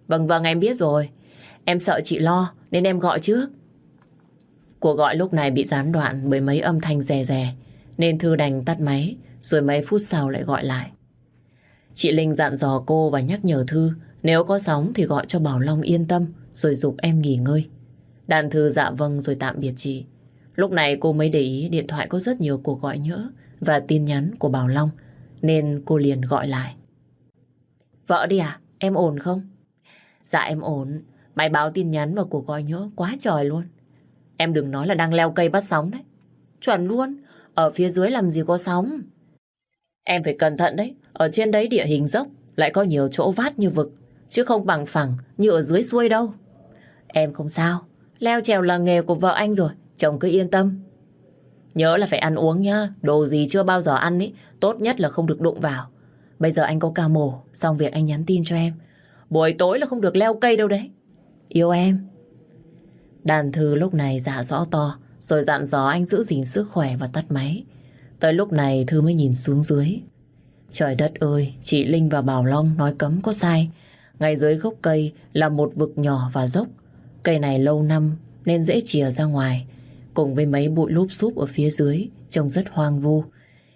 Vâng vâng em biết rồi. Em sợ chị lo nên em gọi trước. Cuộc gọi lúc này bị gián đoạn bởi mấy âm thanh rè rè nên Thư đành tắt máy rồi mấy phút sau lại gọi lại. Chị Linh dặn dò cô và nhắc nhở Thư nếu có sóng thì gọi cho Bảo Long yên tâm rồi dục em nghỉ ngơi. Đàn Thư dạ vâng rồi tạm biệt chị. Lúc này cô mới để ý điện thoại có rất nhiều cuộc gọi nhỡ và tin nhắn của Bảo Long, nên cô liền gọi lại. Vợ đi à? Em ổn không? Dạ em ổn. Mày báo tin nhắn và cuộc gọi nhỡ quá trời luôn. Em đừng nói là đang leo cây bắt sóng đấy. Chuẩn luôn. Ở phía dưới làm gì có sóng. Em phải cẩn thận đấy. Ở trên đấy địa hình dốc, lại có nhiều chỗ vát như vực. Chứ không bằng phẳng như ở dưới xuôi đâu. Em không sao. Leo trèo là nghề của vợ anh rồi. Chồng cứ yên tâm. Nhớ là phải ăn uống nhá. Đồ gì chưa bao giờ ăn ý. Tốt nhất là không được đụng vào. Bây giờ anh có ca mổ. Xong việc anh nhắn tin cho em. Buổi tối là không được leo cây đâu đấy. Yêu em. Đàn thư lúc này giả rõ to, rồi dặn dò anh giữ gìn sức khỏe và tắt máy. Tới lúc này Thư mới nhìn xuống dưới. Trời đất ơi, chị Linh và Bảo Long nói cấm có sai. Ngay dưới gốc cây là một vực nhỏ và dốc. Cây này lâu năm nên dễ chìa ra ngoài. Cùng với mấy bụi lúp xúp ở phía dưới, trông rất hoang vu.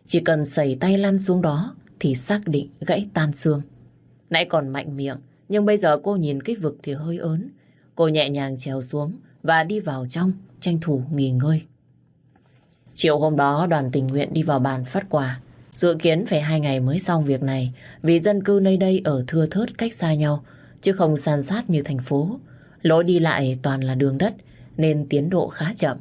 Chỉ cần sẩy tay lăn xuống đó thì xác định gãy tan xương. Nãy còn mạnh miệng, nhưng bây giờ cô nhìn cái vực thì hơi ớn. Cô nhẹ nhàng trèo xuống và đi vào trong, tranh thủ nghỉ ngơi. Chiều hôm đó đoàn tình nguyện đi vào bàn phát quà. Dự kiến phải hai ngày mới xong việc này vì dân cư nơi đây ở thưa thớt cách xa nhau chứ không san sát như thành phố. Lối đi lại toàn là đường đất nên tiến độ khá chậm.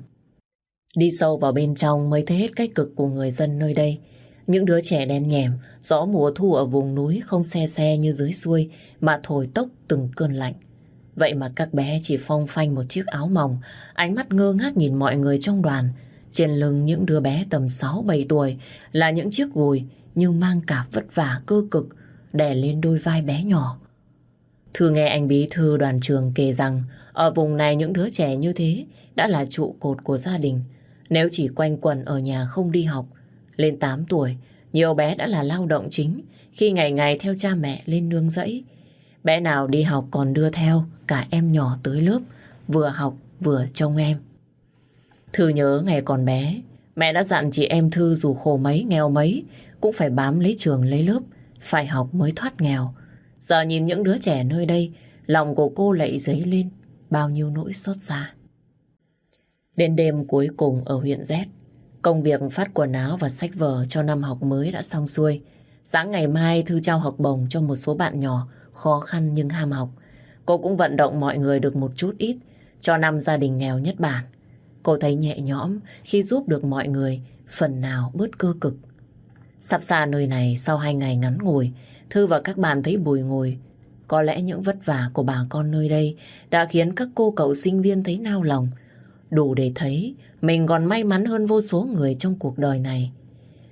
Đi sâu vào bên trong mới thấy hết cách cực của người dân nơi đây. Những đứa trẻ đen nhèm, rõ mùa thu ở vùng núi không xe xe như dưới xuôi mà thổi tốc từng cơn lạnh. Vậy mà các bé chỉ phong phanh một chiếc áo mỏng, ánh mắt ngơ ngác nhìn mọi người trong đoàn. Trên lưng những đứa bé tầm 6-7 tuổi là những chiếc gùi nhưng mang cả vất vả cơ cực đè lên đôi vai bé nhỏ. Thư nghe anh bí thư đoàn trường kể rằng ở vùng này những đứa trẻ như thế đã là trụ cột của gia đình. Nếu chỉ quanh quẩn ở nhà không đi học, lên 8 tuổi, nhiều bé đã là lao động chính khi ngày ngày theo cha mẹ lên nương rẫy. Bé nào đi học còn đưa theo cả em nhỏ tới lớp, vừa học vừa trông em. Thư nhớ ngày còn bé, mẹ đã dặn chị em Thư dù khổ mấy, nghèo mấy, cũng phải bám lấy trường lấy lớp, phải học mới thoát nghèo. Giờ nhìn những đứa trẻ nơi đây, lòng của cô lại dấy lên bao nhiêu nỗi xót xa. Đến đêm cuối cùng ở huyện Z, công việc phát quần áo và sách vở cho năm học mới đã xong xuôi. Sáng ngày mai Thư trao học bổng cho một số bạn nhỏ khó khăn nhưng ham học. Cô cũng vận động mọi người được một chút ít cho năm gia đình nghèo nhất bản. Cô thấy nhẹ nhõm khi giúp được mọi người phần nào bớt cơ cực. Sắp xa nơi này sau hai ngày ngắn ngủi, Thư và các bạn thấy bùi ngồi. Có lẽ những vất vả của bà con nơi đây đã khiến các cô cậu sinh viên thấy nao lòng. Đủ để thấy mình còn may mắn hơn vô số người trong cuộc đời này.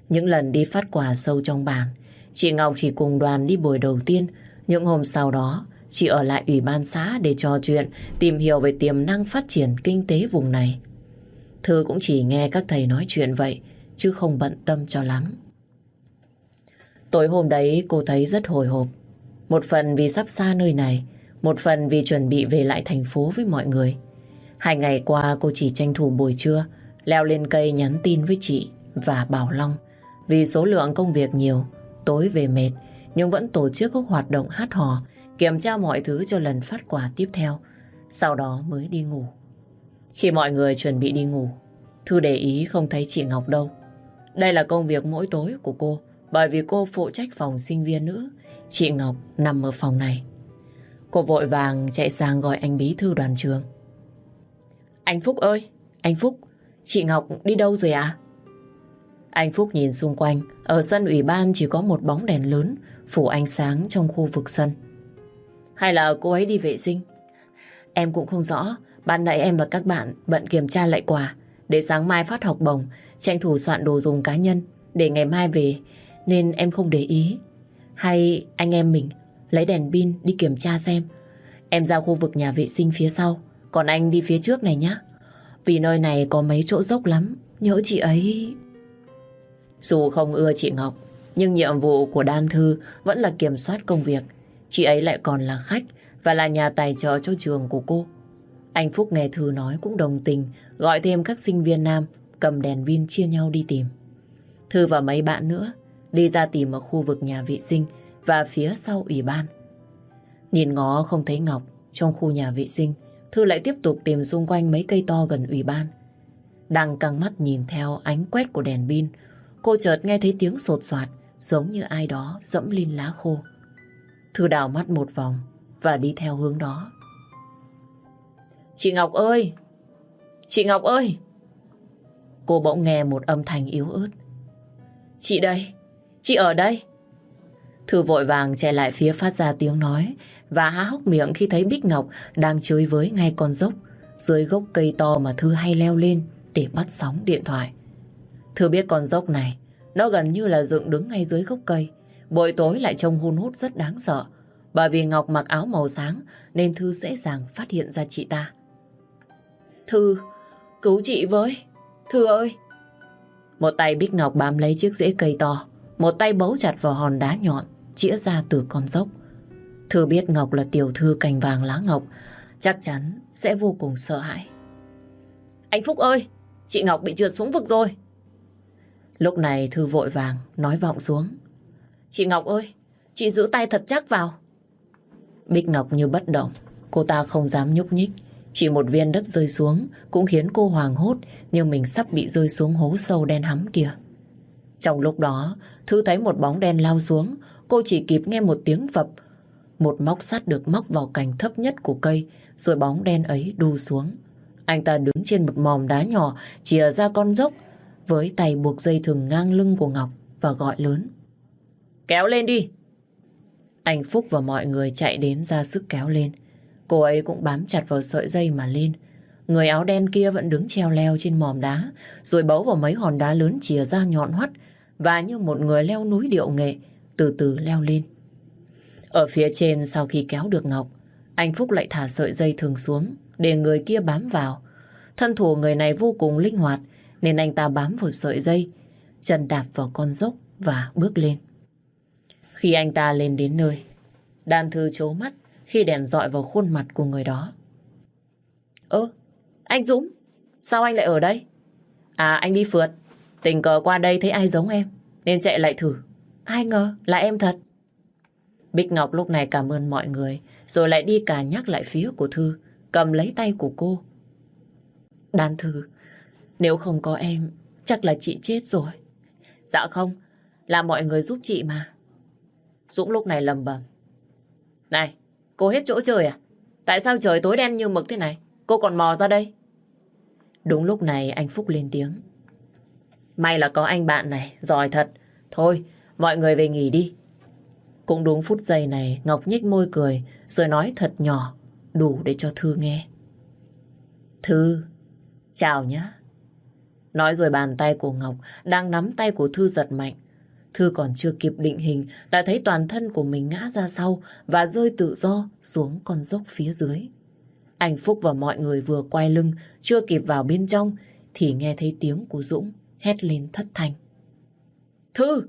Những lần đi phát quà sâu trong bản, chị Ngọc chỉ cùng đoàn đi buổi đầu tiên những hôm sau đó, chị ở lại ủy ban xã để trò chuyện, tìm hiểu về tiềm năng phát triển kinh tế vùng này. Thư cũng chỉ nghe các thầy nói chuyện vậy, chứ không bận tâm cho lắm. Tối hôm đấy cô thấy rất hồi hộp. Một phần vì sắp xa nơi này, một phần vì chuẩn bị về lại thành phố với mọi người. Hai ngày qua cô chỉ tranh thủ buổi trưa, leo lên cây nhắn tin với chị và Bảo Long. Vì số lượng công việc nhiều, tối về mệt, nhưng vẫn tổ chức các hoạt động hát hò, kiểm tra mọi thứ cho lần phát quà tiếp theo, sau đó mới đi ngủ. Khi mọi người chuẩn bị đi ngủ, Thư để ý không thấy chị Ngọc đâu. Đây là công việc mỗi tối của cô, bởi vì cô phụ trách phòng sinh viên nữ, chị Ngọc nằm ở phòng này. Cô vội vàng chạy sang gọi anh bí thư đoàn trường. Anh Phúc ơi, anh Phúc, chị Ngọc đi đâu rồi ạ? Anh Phúc nhìn xung quanh, ở sân ủy ban chỉ có một bóng đèn lớn phủ ánh sáng trong khu vực sân. Hay là cô ấy đi vệ sinh? Em cũng không rõ, ban nãy em và các bạn bận kiểm tra lại quà, để sáng mai phát học bổng, tranh thủ soạn đồ dùng cá nhân, để ngày mai về, nên em không để ý. Hay anh em mình lấy đèn pin đi kiểm tra xem. Em ra khu vực nhà vệ sinh phía sau, còn anh đi phía trước này nhé. Vì nơi này có mấy chỗ dốc lắm, nhớ chị ấy... Dù không ưa chị Ngọc, nhưng nhiệm vụ của Đan Thư vẫn là kiểm soát công việc. Chị ấy lại còn là khách và là nhà tài trợ cho trường của cô. Anh Phúc nghe Thư nói cũng đồng tình, gọi thêm các sinh viên nam cầm đèn pin chia nhau đi tìm. Thư và mấy bạn nữa đi ra tìm ở khu vực nhà vệ sinh và phía sau ủy ban. Nhìn ngó không thấy Ngọc trong khu nhà vệ sinh, Thư lại tiếp tục tìm xung quanh mấy cây to gần ủy ban. Đang căng mắt nhìn theo ánh quét của đèn pin, cô chợt nghe thấy tiếng sột soạt giống như ai đó dẫm lên lá khô. Thư đảo mắt một vòng và đi theo hướng đó. Chị Ngọc ơi! Chị Ngọc ơi! Cô bỗng nghe một âm thanh yếu ớt. Chị đây! Chị ở đây! Thư vội vàng chạy lại phía phát ra tiếng nói và há hốc miệng khi thấy Bích Ngọc đang chơi với ngay con dốc dưới gốc cây to mà Thư hay leo lên để bắt sóng điện thoại. Thư biết con dốc này nó gần như là dựng đứng ngay dưới gốc cây buổi tối lại trông hun hút rất đáng sợ bởi vì Ngọc mặc áo màu sáng nên Thư dễ dàng phát hiện ra chị ta. Thư, cứu chị với. Thư ơi! Một tay Bích Ngọc bám lấy chiếc rễ cây to, một tay bấu chặt vào hòn đá nhọn, chĩa ra từ con dốc. Thư biết Ngọc là tiểu thư cành vàng lá ngọc, chắc chắn sẽ vô cùng sợ hãi. Anh Phúc ơi, chị Ngọc bị trượt xuống vực rồi. Lúc này Thư vội vàng nói vọng xuống. Chị Ngọc ơi, chị giữ tay thật chắc vào. Bích Ngọc như bất động, cô ta không dám nhúc nhích. Chỉ một viên đất rơi xuống cũng khiến cô hoàng hốt như mình sắp bị rơi xuống hố sâu đen hắm kia. Trong lúc đó, Thư thấy một bóng đen lao xuống, cô chỉ kịp nghe một tiếng phập. Một móc sắt được móc vào cành thấp nhất của cây, rồi bóng đen ấy đu xuống. Anh ta đứng trên một mòm đá nhỏ, chìa ra con dốc, với tay buộc dây thừng ngang lưng của Ngọc và gọi lớn. Kéo lên đi! Anh Phúc và mọi người chạy đến ra sức kéo lên. Cô ấy cũng bám chặt vào sợi dây mà lên. Người áo đen kia vẫn đứng treo leo trên mòm đá, rồi bấu vào mấy hòn đá lớn chìa ra nhọn hoắt, và như một người leo núi điệu nghệ, từ từ leo lên. Ở phía trên sau khi kéo được Ngọc, anh Phúc lại thả sợi dây thường xuống, để người kia bám vào. Thân thủ người này vô cùng linh hoạt, nên anh ta bám vào sợi dây, chân đạp vào con dốc và bước lên. Khi anh ta lên đến nơi, đàn thư chố mắt khi đèn dọi vào khuôn mặt của người đó. Ơ, anh Dũng, sao anh lại ở đây? À, anh đi phượt, tình cờ qua đây thấy ai giống em, nên chạy lại thử. Ai ngờ là em thật. Bích Ngọc lúc này cảm ơn mọi người, rồi lại đi cả nhắc lại phía của Thư, cầm lấy tay của cô. Đan Thư, nếu không có em, chắc là chị chết rồi. Dạ không, là mọi người giúp chị mà. Dũng lúc này lầm bầm. Này, cô hết chỗ trời à? Tại sao trời tối đen như mực thế này? Cô còn mò ra đây. Đúng lúc này anh Phúc lên tiếng. May là có anh bạn này, giỏi thật. Thôi, mọi người về nghỉ đi. Cũng đúng phút giây này, Ngọc nhếch môi cười, rồi nói thật nhỏ, đủ để cho Thư nghe. Thư, chào nhá. Nói rồi bàn tay của Ngọc đang nắm tay của Thư giật mạnh. Thư còn chưa kịp định hình đã thấy toàn thân của mình ngã ra sau và rơi tự do xuống con dốc phía dưới. Anh Phúc và mọi người vừa quay lưng, chưa kịp vào bên trong thì nghe thấy tiếng của Dũng hét lên thất thanh. Thư!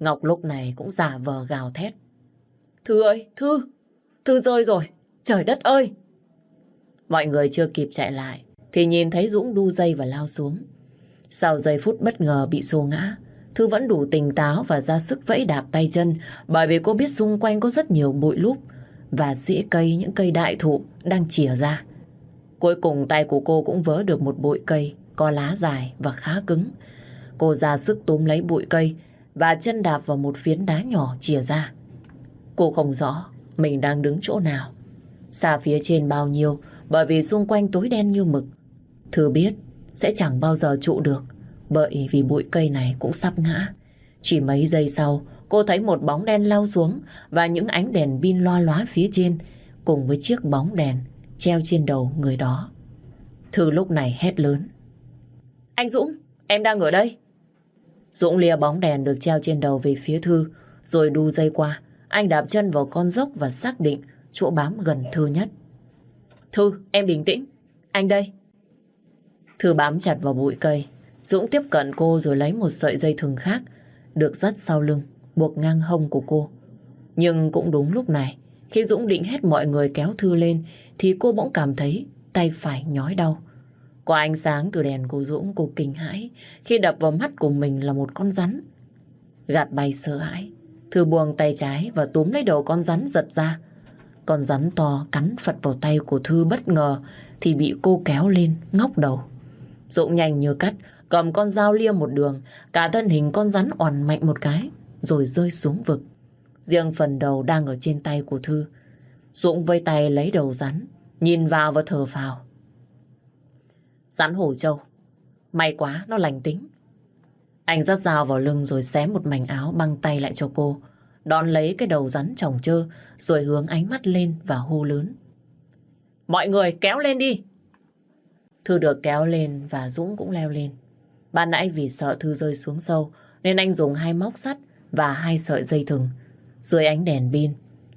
Ngọc lúc này cũng giả vờ gào thét. Thư ơi! Thư! Thư rơi rồi! Trời đất ơi! Mọi người chưa kịp chạy lại thì nhìn thấy Dũng đu dây và lao xuống. Sau giây phút bất ngờ bị xô ngã, Thư vẫn đủ tỉnh táo và ra sức vẫy đạp tay chân bởi vì cô biết xung quanh có rất nhiều bụi lúp và rễ cây những cây đại thụ đang chìa ra. Cuối cùng tay của cô cũng vớ được một bụi cây có lá dài và khá cứng. Cô ra sức túm lấy bụi cây và chân đạp vào một phiến đá nhỏ chìa ra. Cô không rõ mình đang đứng chỗ nào. Xa phía trên bao nhiêu bởi vì xung quanh tối đen như mực. Thư biết sẽ chẳng bao giờ trụ được bởi vì bụi cây này cũng sắp ngã. Chỉ mấy giây sau, cô thấy một bóng đen lao xuống và những ánh đèn pin loa lóa phía trên cùng với chiếc bóng đèn treo trên đầu người đó. Thư lúc này hét lớn. Anh Dũng, em đang ở đây. Dũng lìa bóng đèn được treo trên đầu về phía Thư, rồi đu dây qua. Anh đạp chân vào con dốc và xác định chỗ bám gần Thư nhất. Thư, em bình tĩnh. Anh đây. Thư bám chặt vào bụi cây. Dũng tiếp cận cô rồi lấy một sợi dây thừng khác được dắt sau lưng, buộc ngang hông của cô. Nhưng cũng đúng lúc này, khi Dũng định hết mọi người kéo Thư lên thì cô bỗng cảm thấy tay phải nhói đau. Qua ánh sáng từ đèn cô Dũng, cô kinh hãi khi đập vào mắt của mình là một con rắn. Gạt bay sợ hãi, Thư buông tay trái và túm lấy đầu con rắn giật ra. Con rắn to cắn phật vào tay của Thư bất ngờ thì bị cô kéo lên, ngóc đầu. Dũng nhanh như cắt, cầm con dao lia một đường, cả thân hình con rắn oằn mạnh một cái, rồi rơi xuống vực. Riêng phần đầu đang ở trên tay của Thư. Dũng vây tay lấy đầu rắn, nhìn vào và thở phào. Rắn hổ châu, may quá, nó lành tính. Anh dắt dao vào lưng rồi xé một mảnh áo băng tay lại cho cô. Đón lấy cái đầu rắn trồng trơ, rồi hướng ánh mắt lên và hô lớn. Mọi người kéo lên đi! Thư được kéo lên và Dũng cũng leo lên. Ban nãy vì sợ Thư rơi xuống sâu nên anh dùng hai móc sắt và hai sợi dây thừng. Dưới ánh đèn pin,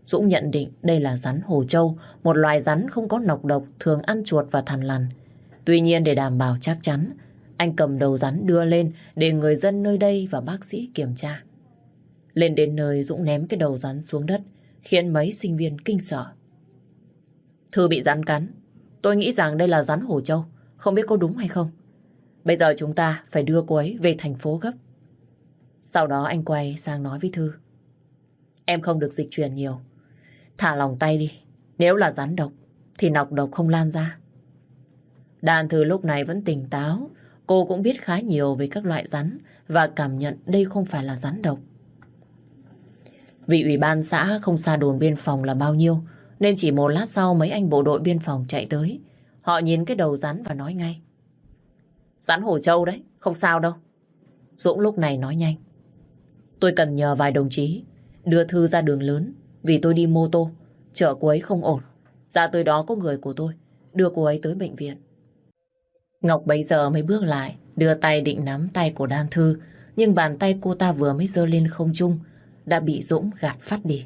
Dũng nhận định đây là rắn hồ châu, một loài rắn không có nọc độc thường ăn chuột và thằn lằn. Tuy nhiên để đảm bảo chắc chắn, anh cầm đầu rắn đưa lên để người dân nơi đây và bác sĩ kiểm tra. Lên đến nơi Dũng ném cái đầu rắn xuống đất, khiến mấy sinh viên kinh sợ. Thư bị rắn cắn. Tôi nghĩ rằng đây là rắn hổ châu. Không biết có đúng hay không? Bây giờ chúng ta phải đưa cô ấy về thành phố gấp. Sau đó anh quay sang nói với Thư. Em không được dịch truyền nhiều. Thả lòng tay đi. Nếu là rắn độc, thì nọc độc không lan ra. Đàn Thư lúc này vẫn tỉnh táo. Cô cũng biết khá nhiều về các loại rắn và cảm nhận đây không phải là rắn độc. Vị ủy ban xã không xa đồn biên phòng là bao nhiêu, nên chỉ một lát sau mấy anh bộ đội biên phòng chạy tới. Họ nhìn cái đầu rắn và nói ngay. Rắn hổ châu đấy, không sao đâu. Dũng lúc này nói nhanh. Tôi cần nhờ vài đồng chí đưa Thư ra đường lớn vì tôi đi mô tô, chở cô ấy không ổn. Ra tới đó có người của tôi, đưa cô ấy tới bệnh viện. Ngọc bây giờ mới bước lại, đưa tay định nắm tay của Đan Thư, nhưng bàn tay cô ta vừa mới giơ lên không trung, đã bị Dũng gạt phát đi.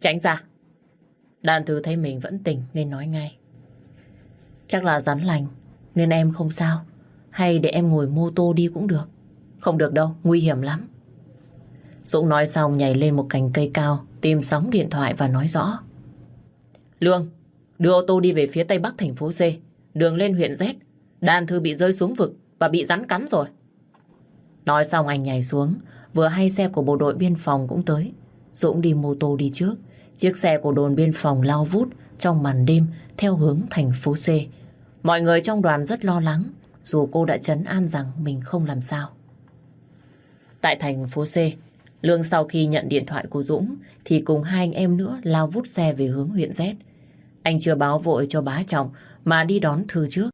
Tránh ra. Đan Thư thấy mình vẫn tỉnh nên nói ngay. Chắc là rắn lành, nên em không sao. Hay để em ngồi mô tô đi cũng được. Không được đâu, nguy hiểm lắm. Dũng nói xong nhảy lên một cành cây cao, tìm sóng điện thoại và nói rõ. Lương, đưa ô tô đi về phía tây bắc thành phố C, đường lên huyện Z. Đàn thư bị rơi xuống vực và bị rắn cắn rồi. Nói xong anh nhảy xuống, vừa hay xe của bộ đội biên phòng cũng tới. Dũng đi mô tô đi trước, chiếc xe của đồn biên phòng lao vút trong màn đêm theo hướng thành phố C. Mọi người trong đoàn rất lo lắng, dù cô đã chấn an rằng mình không làm sao. Tại thành phố C, Lương sau khi nhận điện thoại của Dũng thì cùng hai anh em nữa lao vút xe về hướng huyện Z. Anh chưa báo vội cho bá trọng mà đi đón Thư trước.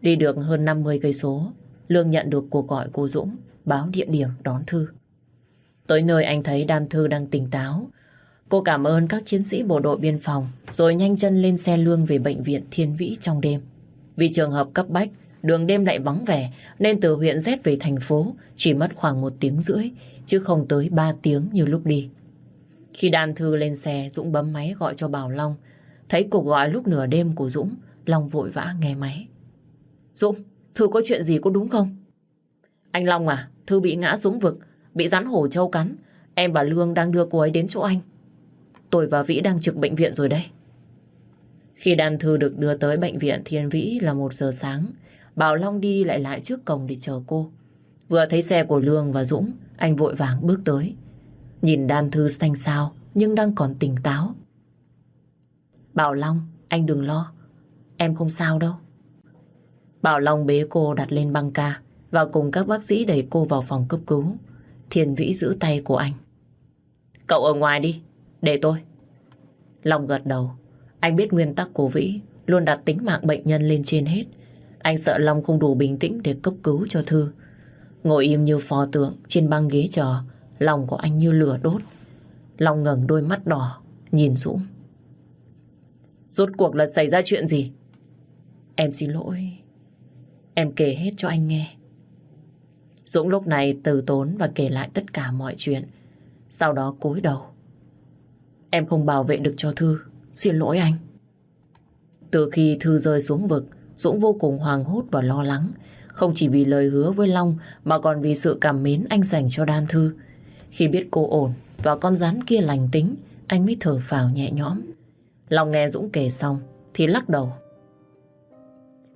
Đi được hơn 50 cây số, Lương nhận được cuộc gọi của Dũng báo địa điểm đón Thư. Tới nơi anh thấy Đan Thư đang tỉnh táo. Cô cảm ơn các chiến sĩ bộ đội biên phòng rồi nhanh chân lên xe Lương về bệnh viện Thiên Vĩ trong đêm. Vì trường hợp cấp bách, đường đêm lại vắng vẻ nên từ huyện Z về thành phố chỉ mất khoảng một tiếng rưỡi chứ không tới ba tiếng như lúc đi. Khi đàn thư lên xe, Dũng bấm máy gọi cho Bảo Long. Thấy cuộc gọi lúc nửa đêm của Dũng, Long vội vã nghe máy. Dũng, Thư có chuyện gì có đúng không? Anh Long à, Thư bị ngã xuống vực, bị rắn hổ châu cắn. Em và Lương đang đưa cô ấy đến chỗ anh. Tôi và Vĩ đang trực bệnh viện rồi đây. Khi đàn thư được đưa tới bệnh viện Thiên Vĩ là một giờ sáng, Bảo Long đi lại lại trước cổng để chờ cô. Vừa thấy xe của Lương và Dũng, anh vội vàng bước tới. Nhìn đàn thư xanh xao, nhưng đang còn tỉnh táo. Bảo Long, anh đừng lo. Em không sao đâu. Bảo Long bế cô đặt lên băng ca và cùng các bác sĩ đẩy cô vào phòng cấp cứu. Thiên Vĩ giữ tay của anh. Cậu ở ngoài đi, để tôi. Long gật đầu. Anh biết nguyên tắc của Vĩ luôn đặt tính mạng bệnh nhân lên trên hết. Anh sợ Long không đủ bình tĩnh để cấp cứu cho Thư. Ngồi im như phò tượng trên băng ghế chờ, lòng của anh như lửa đốt. Long ngẩng đôi mắt đỏ, nhìn Dũng. Rốt cuộc là xảy ra chuyện gì? Em xin lỗi. Em kể hết cho anh nghe. Dũng lúc này từ tốn và kể lại tất cả mọi chuyện. Sau đó cúi đầu. Em không bảo vệ được cho Thư. Xin lỗi anh. Từ khi Thư rơi xuống vực, Dũng vô cùng hoàng hốt và lo lắng. Không chỉ vì lời hứa với Long mà còn vì sự cảm mến anh dành cho Đan Thư. Khi biết cô ổn và con rắn kia lành tính, anh mới thở phào nhẹ nhõm. Long nghe Dũng kể xong thì lắc đầu.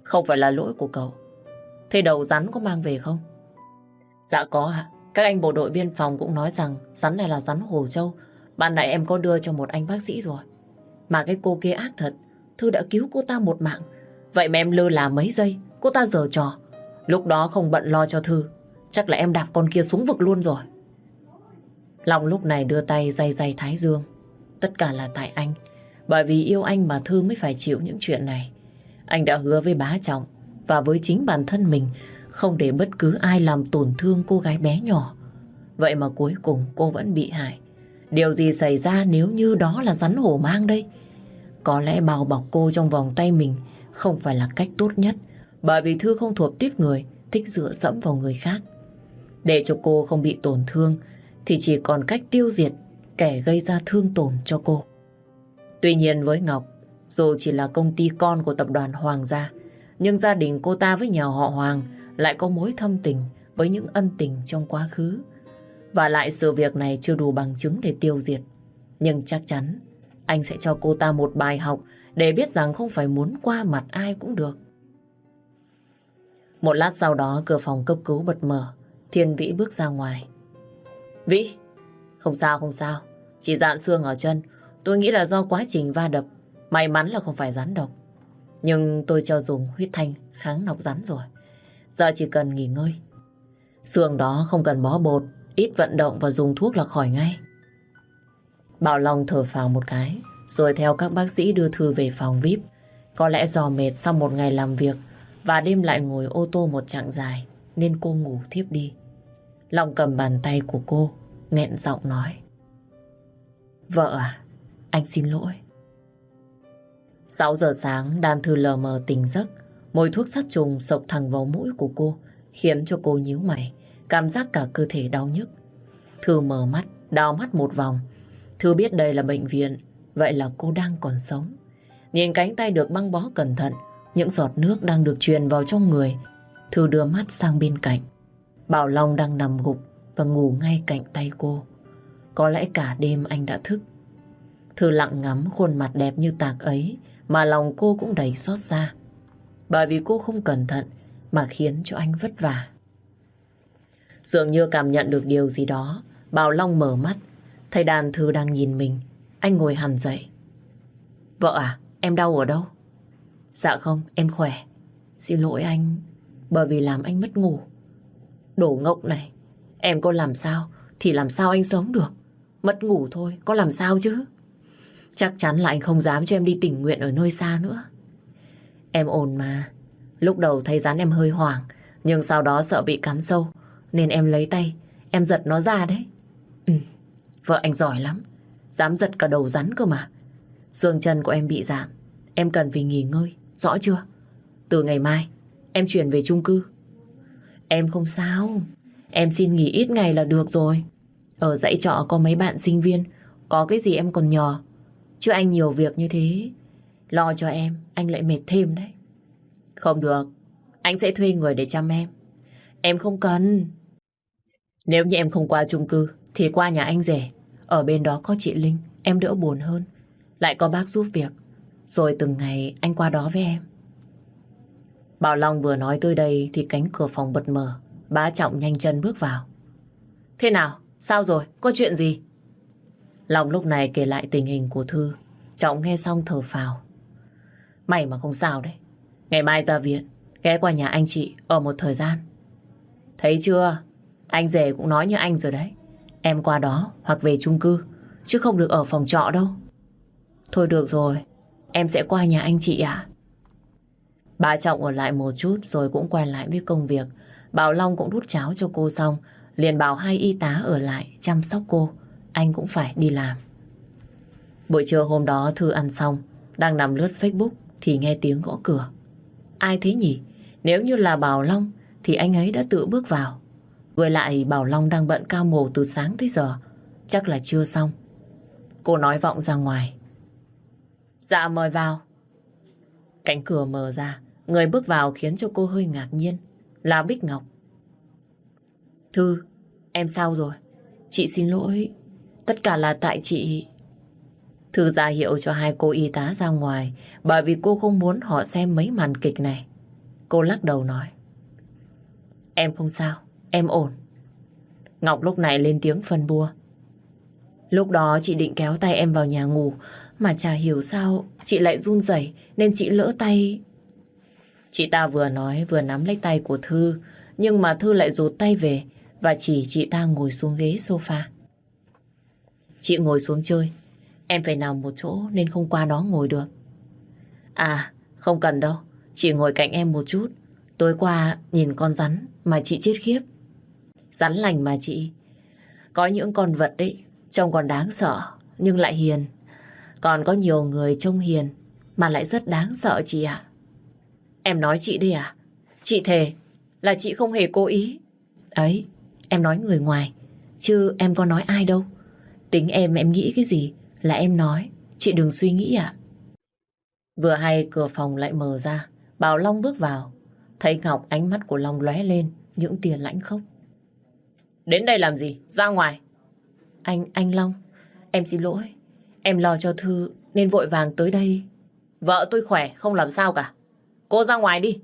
Không phải là lỗi của cậu. Thế đầu rắn có mang về không? Dạ có ạ. Các anh bộ đội biên phòng cũng nói rằng rắn này là rắn Hồ Châu. Bạn nãy em có đưa cho một anh bác sĩ rồi. Mà cái cô kia ác thật. Thư đã cứu cô ta một mạng. Vậy mà em lơ là mấy giây, cô ta giờ trò. Lúc đó không bận lo cho Thư. Chắc là em đạp con kia xuống vực luôn rồi. Long lúc này đưa tay dây dây Thái Dương. Tất cả là tại anh. Bởi vì yêu anh mà Thư mới phải chịu những chuyện này. Anh đã hứa với bá trọng và với chính bản thân mình không để bất cứ ai làm tổn thương cô gái bé nhỏ. Vậy mà cuối cùng cô vẫn bị hại. Điều gì xảy ra nếu như đó là rắn hổ mang đây? Có lẽ bào bọc cô trong vòng tay mình không phải là cách tốt nhất bởi vì Thư không thuộc tiếp người thích dựa dẫm vào người khác. Để cho cô không bị tổn thương thì chỉ còn cách tiêu diệt kẻ gây ra thương tổn cho cô. Tuy nhiên với Ngọc, dù chỉ là công ty con của tập đoàn Hoàng gia, nhưng gia đình cô ta với nhà họ Hoàng lại có mối thâm tình với những ân tình trong quá khứ. Và lại sự việc này chưa đủ bằng chứng để tiêu diệt. Nhưng chắc chắn anh sẽ cho cô ta một bài học để biết rằng không phải muốn qua mặt ai cũng được. Một lát sau đó cửa phòng cấp cứu bật mở. Thiên Vĩ bước ra ngoài. Vĩ, không sao không sao. Chỉ dạn xương ở chân. Tôi nghĩ là do quá trình va đập. May mắn là không phải rắn độc. Nhưng tôi cho dùng huyết thanh kháng nọc rắn rồi. Giờ chỉ cần nghỉ ngơi. Xương đó không cần bó bột, ít vận động và dùng thuốc là khỏi ngay. Bảo Long thở phào một cái, rồi theo các bác sĩ đưa Thư về phòng VIP. Có lẽ do mệt sau một ngày làm việc và đêm lại ngồi ô tô một chặng dài, nên cô ngủ thiếp đi. Long cầm bàn tay của cô, nghẹn giọng nói. Vợ à, anh xin lỗi. 6 giờ sáng, đàn thư lờ mờ tỉnh giấc. Mùi thuốc sát trùng sộc thẳng vào mũi của cô, khiến cho cô nhíu mày, cảm giác cả cơ thể đau nhức. Thư mở mắt, đào mắt một vòng. Thư biết đây là bệnh viện, vậy là cô đang còn sống. Nhìn cánh tay được băng bó cẩn thận, những giọt nước đang được truyền vào trong người. Thư đưa mắt sang bên cạnh. Bảo Long đang nằm gục và ngủ ngay cạnh tay cô. Có lẽ cả đêm anh đã thức. Thư lặng ngắm khuôn mặt đẹp như tạc ấy mà lòng cô cũng đầy xót xa. Bởi vì cô không cẩn thận mà khiến cho anh vất vả. Dường như cảm nhận được điều gì đó, Bảo Long mở mắt, thấy đàn thư đang nhìn mình. Anh ngồi hẳn dậy. Vợ à, em đau ở đâu? Dạ không, em khỏe. Xin lỗi anh, bởi vì làm anh mất ngủ. Đổ ngốc này, em có làm sao thì làm sao anh sống được. Mất ngủ thôi, có làm sao chứ? Chắc chắn là anh không dám cho em đi tình nguyện ở nơi xa nữa. Em ổn mà. Lúc đầu thấy rắn em hơi hoảng, nhưng sau đó sợ bị cắn sâu, nên em lấy tay, em giật nó ra đấy. Ừ, vợ anh giỏi lắm, dám giật cả đầu rắn cơ mà. Xương chân của em bị giảm, em cần phải nghỉ ngơi, rõ chưa? Từ ngày mai, em chuyển về chung cư. Em không sao, em xin nghỉ ít ngày là được rồi. Ở dãy trọ có mấy bạn sinh viên, có cái gì em còn nhờ. Chứ anh nhiều việc như thế, lo cho em, anh lại mệt thêm đấy. Không được, anh sẽ thuê người để chăm em. Em không cần. Nếu như em không qua chung cư, thì qua nhà anh rể. Ở bên đó có chị Linh, em đỡ buồn hơn. Lại có bác giúp việc. Rồi từng ngày anh qua đó với em. Bảo Long vừa nói tới đây thì cánh cửa phòng bật mở. Bá Trọng nhanh chân bước vào. Thế nào? Sao rồi? Có chuyện gì? Long lúc này kể lại tình hình của Thư. Trọng nghe xong thở phào. Mày mà không sao đấy. Ngày mai ra viện, ghé qua nhà anh chị ở một thời gian. Thấy chưa? Anh rể cũng nói như anh rồi đấy. Em qua đó hoặc về chung cư, chứ không được ở phòng trọ đâu. Thôi được rồi, em sẽ qua nhà anh chị à? Bà Trọng ở lại một chút rồi cũng quay lại với công việc. Bảo Long cũng đút cháo cho cô xong, liền bảo hai y tá ở lại chăm sóc cô. Anh cũng phải đi làm. Buổi trưa hôm đó Thư ăn xong, đang nằm lướt Facebook thì nghe tiếng gõ cửa. Ai thế nhỉ? Nếu như là Bảo Long thì anh ấy đã tự bước vào. Với lại Bảo Long đang bận cao mồ từ sáng tới giờ. Chắc là chưa xong. Cô nói vọng ra ngoài. Dạ mời vào. Cánh cửa mở ra, Người bước vào khiến cho cô hơi ngạc nhiên. Là Bích Ngọc. Thư, em sao rồi? Chị xin lỗi. Tất cả là tại chị... Thư ra hiệu cho hai cô y tá ra ngoài bởi vì cô không muốn họ xem mấy màn kịch này. Cô lắc đầu nói. Em không sao, em ổn. Ngọc lúc này lên tiếng phân bua. Lúc đó chị định kéo tay em vào nhà ngủ mà chả hiểu sao chị lại run rẩy nên chị lỡ tay. Chị ta vừa nói vừa nắm lấy tay của Thư nhưng mà Thư lại rụt tay về và chỉ chị ta ngồi xuống ghế sofa. Chị ngồi xuống chơi. Em phải nằm một chỗ nên không qua đó ngồi được. À, không cần đâu. Chị ngồi cạnh em một chút. Tối qua nhìn con rắn mà chị chết khiếp. Rắn lành mà chị. Có những con vật đấy, trông còn đáng sợ, nhưng lại hiền. Còn có nhiều người trông hiền, mà lại rất đáng sợ chị ạ. Em nói chị đi à? Chị thề là chị không hề cố ý. Ấy, em nói người ngoài, chứ em có nói ai đâu. Tính em em nghĩ cái gì là em nói, chị đừng suy nghĩ ạ. Vừa hay cửa phòng lại mở ra, Bảo Long bước vào. Thấy Ngọc ánh mắt của Long lóe lên những tia lãnh khốc. Đến đây làm gì? Ra ngoài. Anh, anh Long, em xin lỗi. Em lo cho Thư nên vội vàng tới đây. Vợ tôi khỏe, không làm sao cả. Cô ra ngoài đi.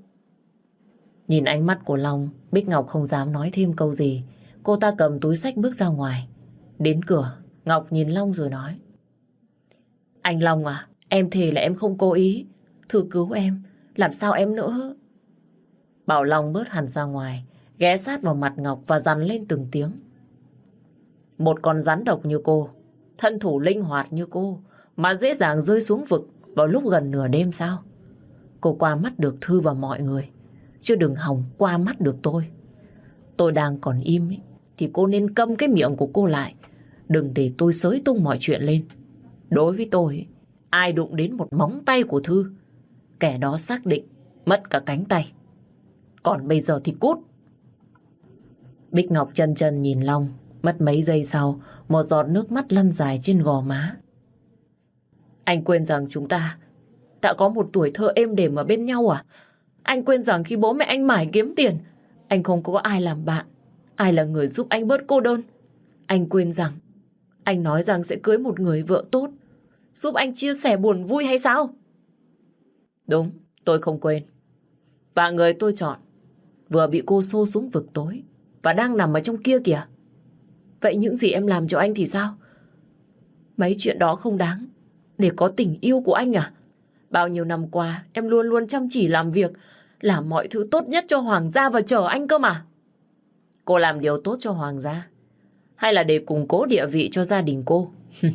Nhìn ánh mắt của Long, Bích Ngọc không dám nói thêm câu gì. Cô ta cầm túi sách bước ra ngoài. Đến cửa, Ngọc nhìn Long rồi nói. Anh Long à, em thề là em không cố ý. Thử cứu em, làm sao em nữa? Bảo Long bớt hẳn ra ngoài, ghé sát vào mặt Ngọc và dằn lên từng tiếng. Một con rắn độc như cô, thân thủ linh hoạt như cô, mà dễ dàng rơi xuống vực vào lúc gần nửa đêm sao? Cô qua mắt được Thư và mọi người, chứ đừng hòng qua mắt được tôi. Tôi đang còn im ấy, thì cô nên câm cái miệng của cô lại. Đừng để tôi sới tung mọi chuyện lên. Đối với tôi, ai đụng đến một móng tay của Thư, kẻ đó xác định mất cả cánh tay. Còn bây giờ thì cút. Bích Ngọc chân chân nhìn Long, mất mấy giây sau, một giọt nước mắt lăn dài trên gò má. Anh quên rằng chúng ta đã có một tuổi thơ êm đềm ở bên nhau à? Anh quên rằng khi bố mẹ anh mải kiếm tiền, anh không có ai làm bạn, ai là người giúp anh bớt cô đơn. Anh quên rằng, anh nói rằng sẽ cưới một người vợ tốt, giúp anh chia sẻ buồn vui hay sao? Đúng, tôi không quên. Và người tôi chọn vừa bị cô xô xuống vực tối và đang nằm ở trong kia kìa. Vậy những gì em làm cho anh thì sao? Mấy chuyện đó không đáng để có tình yêu của anh à? Bao nhiêu năm qua em luôn luôn chăm chỉ làm việc làm mọi thứ tốt nhất cho Hoàng gia và chờ anh cơ mà. Cô làm điều tốt cho Hoàng gia hay là để củng cố địa vị cho gia đình cô? <laughs>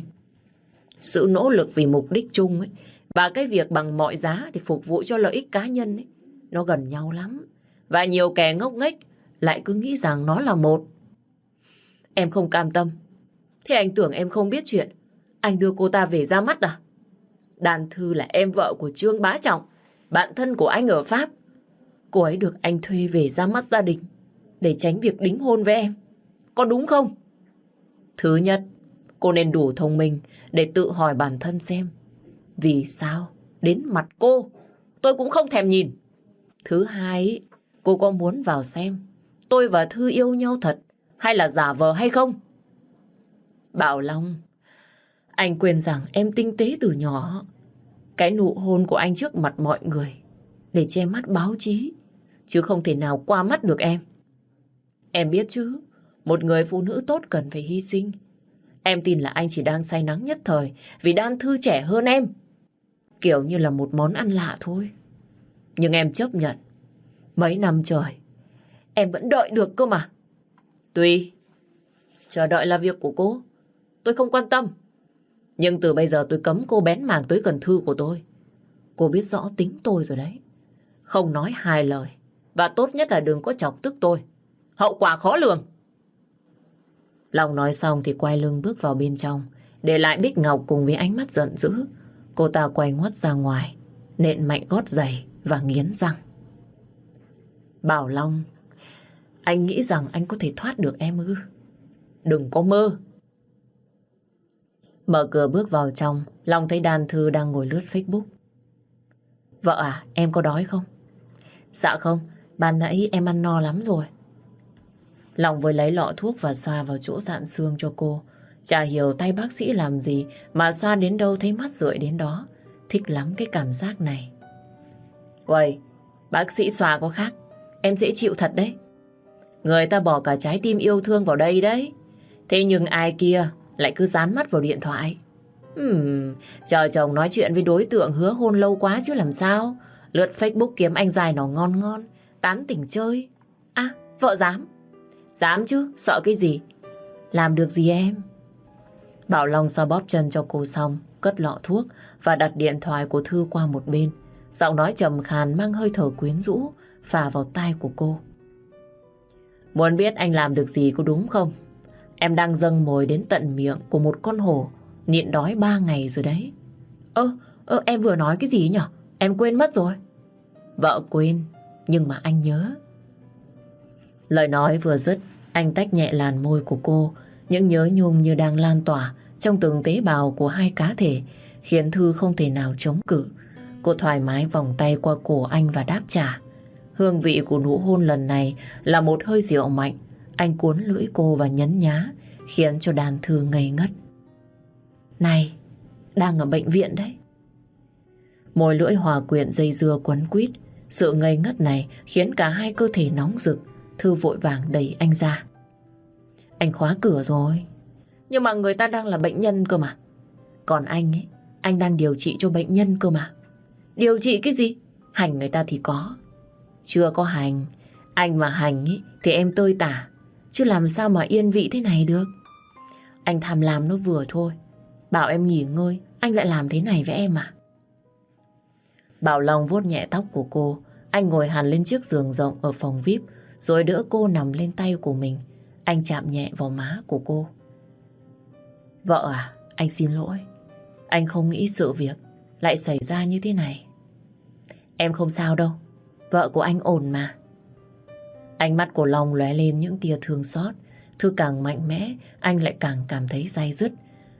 Sự nỗ lực vì mục đích chung ấy và cái việc bằng mọi giá để phục vụ cho lợi ích cá nhân ấy, nó gần nhau lắm. Và nhiều kẻ ngốc nghếch lại cứ nghĩ rằng nó là một. Em không cam tâm. Thế anh tưởng em không biết chuyện. Anh đưa cô ta về ra mắt à? Đàn Thư là em vợ của Trương Bá Trọng, bạn thân của anh ở Pháp. Cô ấy được anh thuê về ra mắt gia đình để tránh việc đính hôn với em. Có đúng không? Thứ nhất, cô nên đủ thông minh để tự hỏi bản thân xem vì sao đến mặt cô tôi cũng không thèm nhìn. Thứ hai, cô có muốn vào xem tôi và Thư yêu nhau thật hay là giả vờ hay không? Bảo Long, anh quên rằng em tinh tế từ nhỏ. Cái nụ hôn của anh trước mặt mọi người để che mắt báo chí chứ không thể nào qua mắt được em. Em biết chứ, một người phụ nữ tốt cần phải hy sinh. Em tin là anh chỉ đang say nắng nhất thời vì Đan Thư trẻ hơn em. Kiểu như là một món ăn lạ thôi. Nhưng em chấp nhận. Mấy năm trời, em vẫn đợi được cơ mà. Tuy, chờ đợi là việc của cô. Tôi không quan tâm. Nhưng từ bây giờ tôi cấm cô bén mảng tới gần thư của tôi. Cô biết rõ tính tôi rồi đấy. Không nói hai lời. Và tốt nhất là đừng có chọc tức tôi. Hậu quả khó lường. Long nói xong thì quay lưng bước vào bên trong. Để lại Bích Ngọc cùng với ánh mắt giận dữ. Cô ta quay ngoắt ra ngoài, nện mạnh gót giày và nghiến răng. Bảo Long, anh nghĩ rằng anh có thể thoát được em ư? Đừng có mơ. Mở cửa bước vào trong, Long thấy đàn thư đang ngồi lướt Facebook. Vợ à, em có đói không? Dạ không, ban nãy em ăn no lắm rồi. Lòng với lấy lọ thuốc và xoa vào chỗ dạn xương cho cô. Chả hiểu tay bác sĩ làm gì mà xoa đến đâu thấy mắt rượi đến đó. Thích lắm cái cảm giác này. Uầy, bác sĩ xoa có khác. Em dễ chịu thật đấy. Người ta bỏ cả trái tim yêu thương vào đây đấy. Thế nhưng ai kia lại cứ dán mắt vào điện thoại. Hmm, chờ chồng nói chuyện với đối tượng hứa hôn lâu quá chứ làm sao. Lượt Facebook kiếm anh dài nó ngon ngon, tán tỉnh chơi. À, vợ dám. Dám chứ, sợ cái gì? Làm được gì em? Bảo Long xoa bóp chân cho cô xong, cất lọ thuốc và đặt điện thoại của Thư qua một bên. Giọng nói trầm khàn mang hơi thở quyến rũ, phả vào tai của cô. Muốn biết anh làm được gì có đúng không? Em đang dâng mồi đến tận miệng của một con hổ, nhịn đói ba ngày rồi đấy. Ơ, ơ, em vừa nói cái gì nhỉ? Em quên mất rồi. Vợ quên, nhưng mà anh nhớ. Lời nói vừa dứt, anh tách nhẹ làn môi của cô, những nhớ nhung như đang lan tỏa trong từng tế bào của hai cá thể, khiến Thư không thể nào chống cự. Cô thoải mái vòng tay qua cổ anh và đáp trả. Hương vị của nụ hôn lần này là một hơi rượu mạnh. Anh cuốn lưỡi cô và nhấn nhá, khiến cho đàn thư ngây ngất. Này, đang ở bệnh viện đấy. Môi lưỡi hòa quyện dây dưa quấn quýt. Sự ngây ngất này khiến cả hai cơ thể nóng rực. Thư vội vàng đẩy anh ra. Anh khóa cửa rồi. Nhưng mà người ta đang là bệnh nhân cơ mà. Còn anh ấy, anh đang điều trị cho bệnh nhân cơ mà. Điều trị cái gì? Hành người ta thì có. Chưa có hành. Anh mà hành ấy, thì em tơi tả. Chứ làm sao mà yên vị thế này được. Anh tham lam nó vừa thôi. Bảo em nghỉ ngơi, anh lại làm thế này với em à? Bảo Long vuốt nhẹ tóc của cô. Anh ngồi hẳn lên chiếc giường rộng ở phòng VIP, rồi đỡ cô nằm lên tay của mình. Anh chạm nhẹ vào má của cô. Vợ à, anh xin lỗi. Anh không nghĩ sự việc lại xảy ra như thế này. Em không sao đâu. Vợ của anh ổn mà. Ánh mắt của Long lóe lên những tia thương xót. Thư càng mạnh mẽ, anh lại càng cảm thấy dai dứt.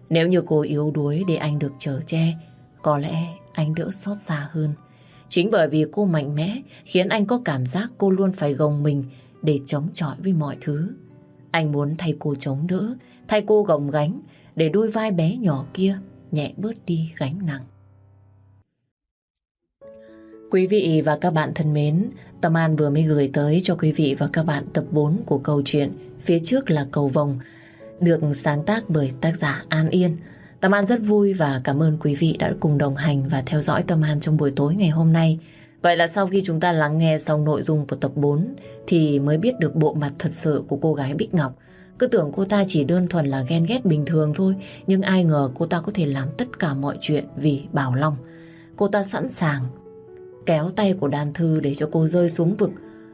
Nếu như cô yếu đuối để anh được chở che, có lẽ anh đỡ xót xa hơn. Chính bởi vì cô mạnh mẽ khiến anh có cảm giác cô luôn phải gồng mình để chống chọi với mọi thứ. Anh muốn thay cô chống đỡ, thay cô gồng gánh để đôi vai bé nhỏ kia nhẹ bớt đi gánh nặng. Quý vị và các bạn thân mến, Tâm An vừa mới gửi tới cho quý vị và các bạn tập 4 của câu chuyện Phía trước là cầu vồng được sáng tác bởi tác giả An Yên. Tâm An rất vui và cảm ơn quý vị đã cùng đồng hành và theo dõi Tâm An trong buổi tối ngày hôm nay. Vậy là sau khi chúng ta lắng nghe xong nội dung của tập 4 thì mới biết được bộ mặt thật sự của cô gái Bích Ngọc. Cứ tưởng cô ta chỉ đơn thuần là ghen ghét bình thường thôi, nhưng ai ngờ cô ta có thể làm tất cả mọi chuyện vì Bảo Long. Cô ta sẵn sàng kéo tay của đàn thư để cho cô rơi xuống vực,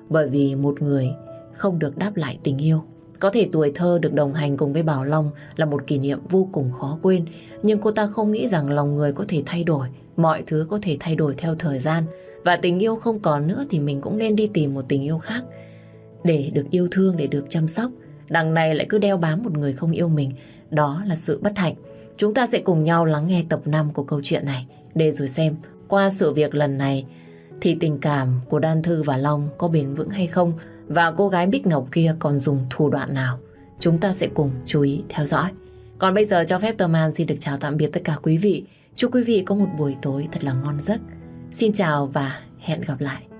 bởi vì một người không được đáp lại tình yêu. Có thể tuổi thơ được đồng hành cùng với Bảo Long là một kỷ niệm vô cùng khó quên, nhưng cô ta không nghĩ rằng lòng người có thể thay đổi, mọi thứ có thể thay đổi theo thời gian, và tình yêu không còn nữa thì mình cũng nên đi tìm một tình yêu khác để được yêu thương, để được chăm sóc. Đằng này lại cứ đeo bám một người không yêu mình, đó là sự bất hạnh. Chúng ta sẽ cùng nhau lắng nghe tập 5 của câu chuyện này để rồi xem qua sự việc lần này thì tình cảm của Đan Thư và Long có bền vững hay không và cô gái Bích Ngọc kia còn dùng thủ đoạn nào. Chúng ta sẽ cùng chú ý theo dõi. Còn bây giờ cho phép Tâm An xin được chào tạm biệt tất cả quý vị. Chúc quý vị có một buổi tối thật là ngon giấc. Xin chào và hẹn gặp lại.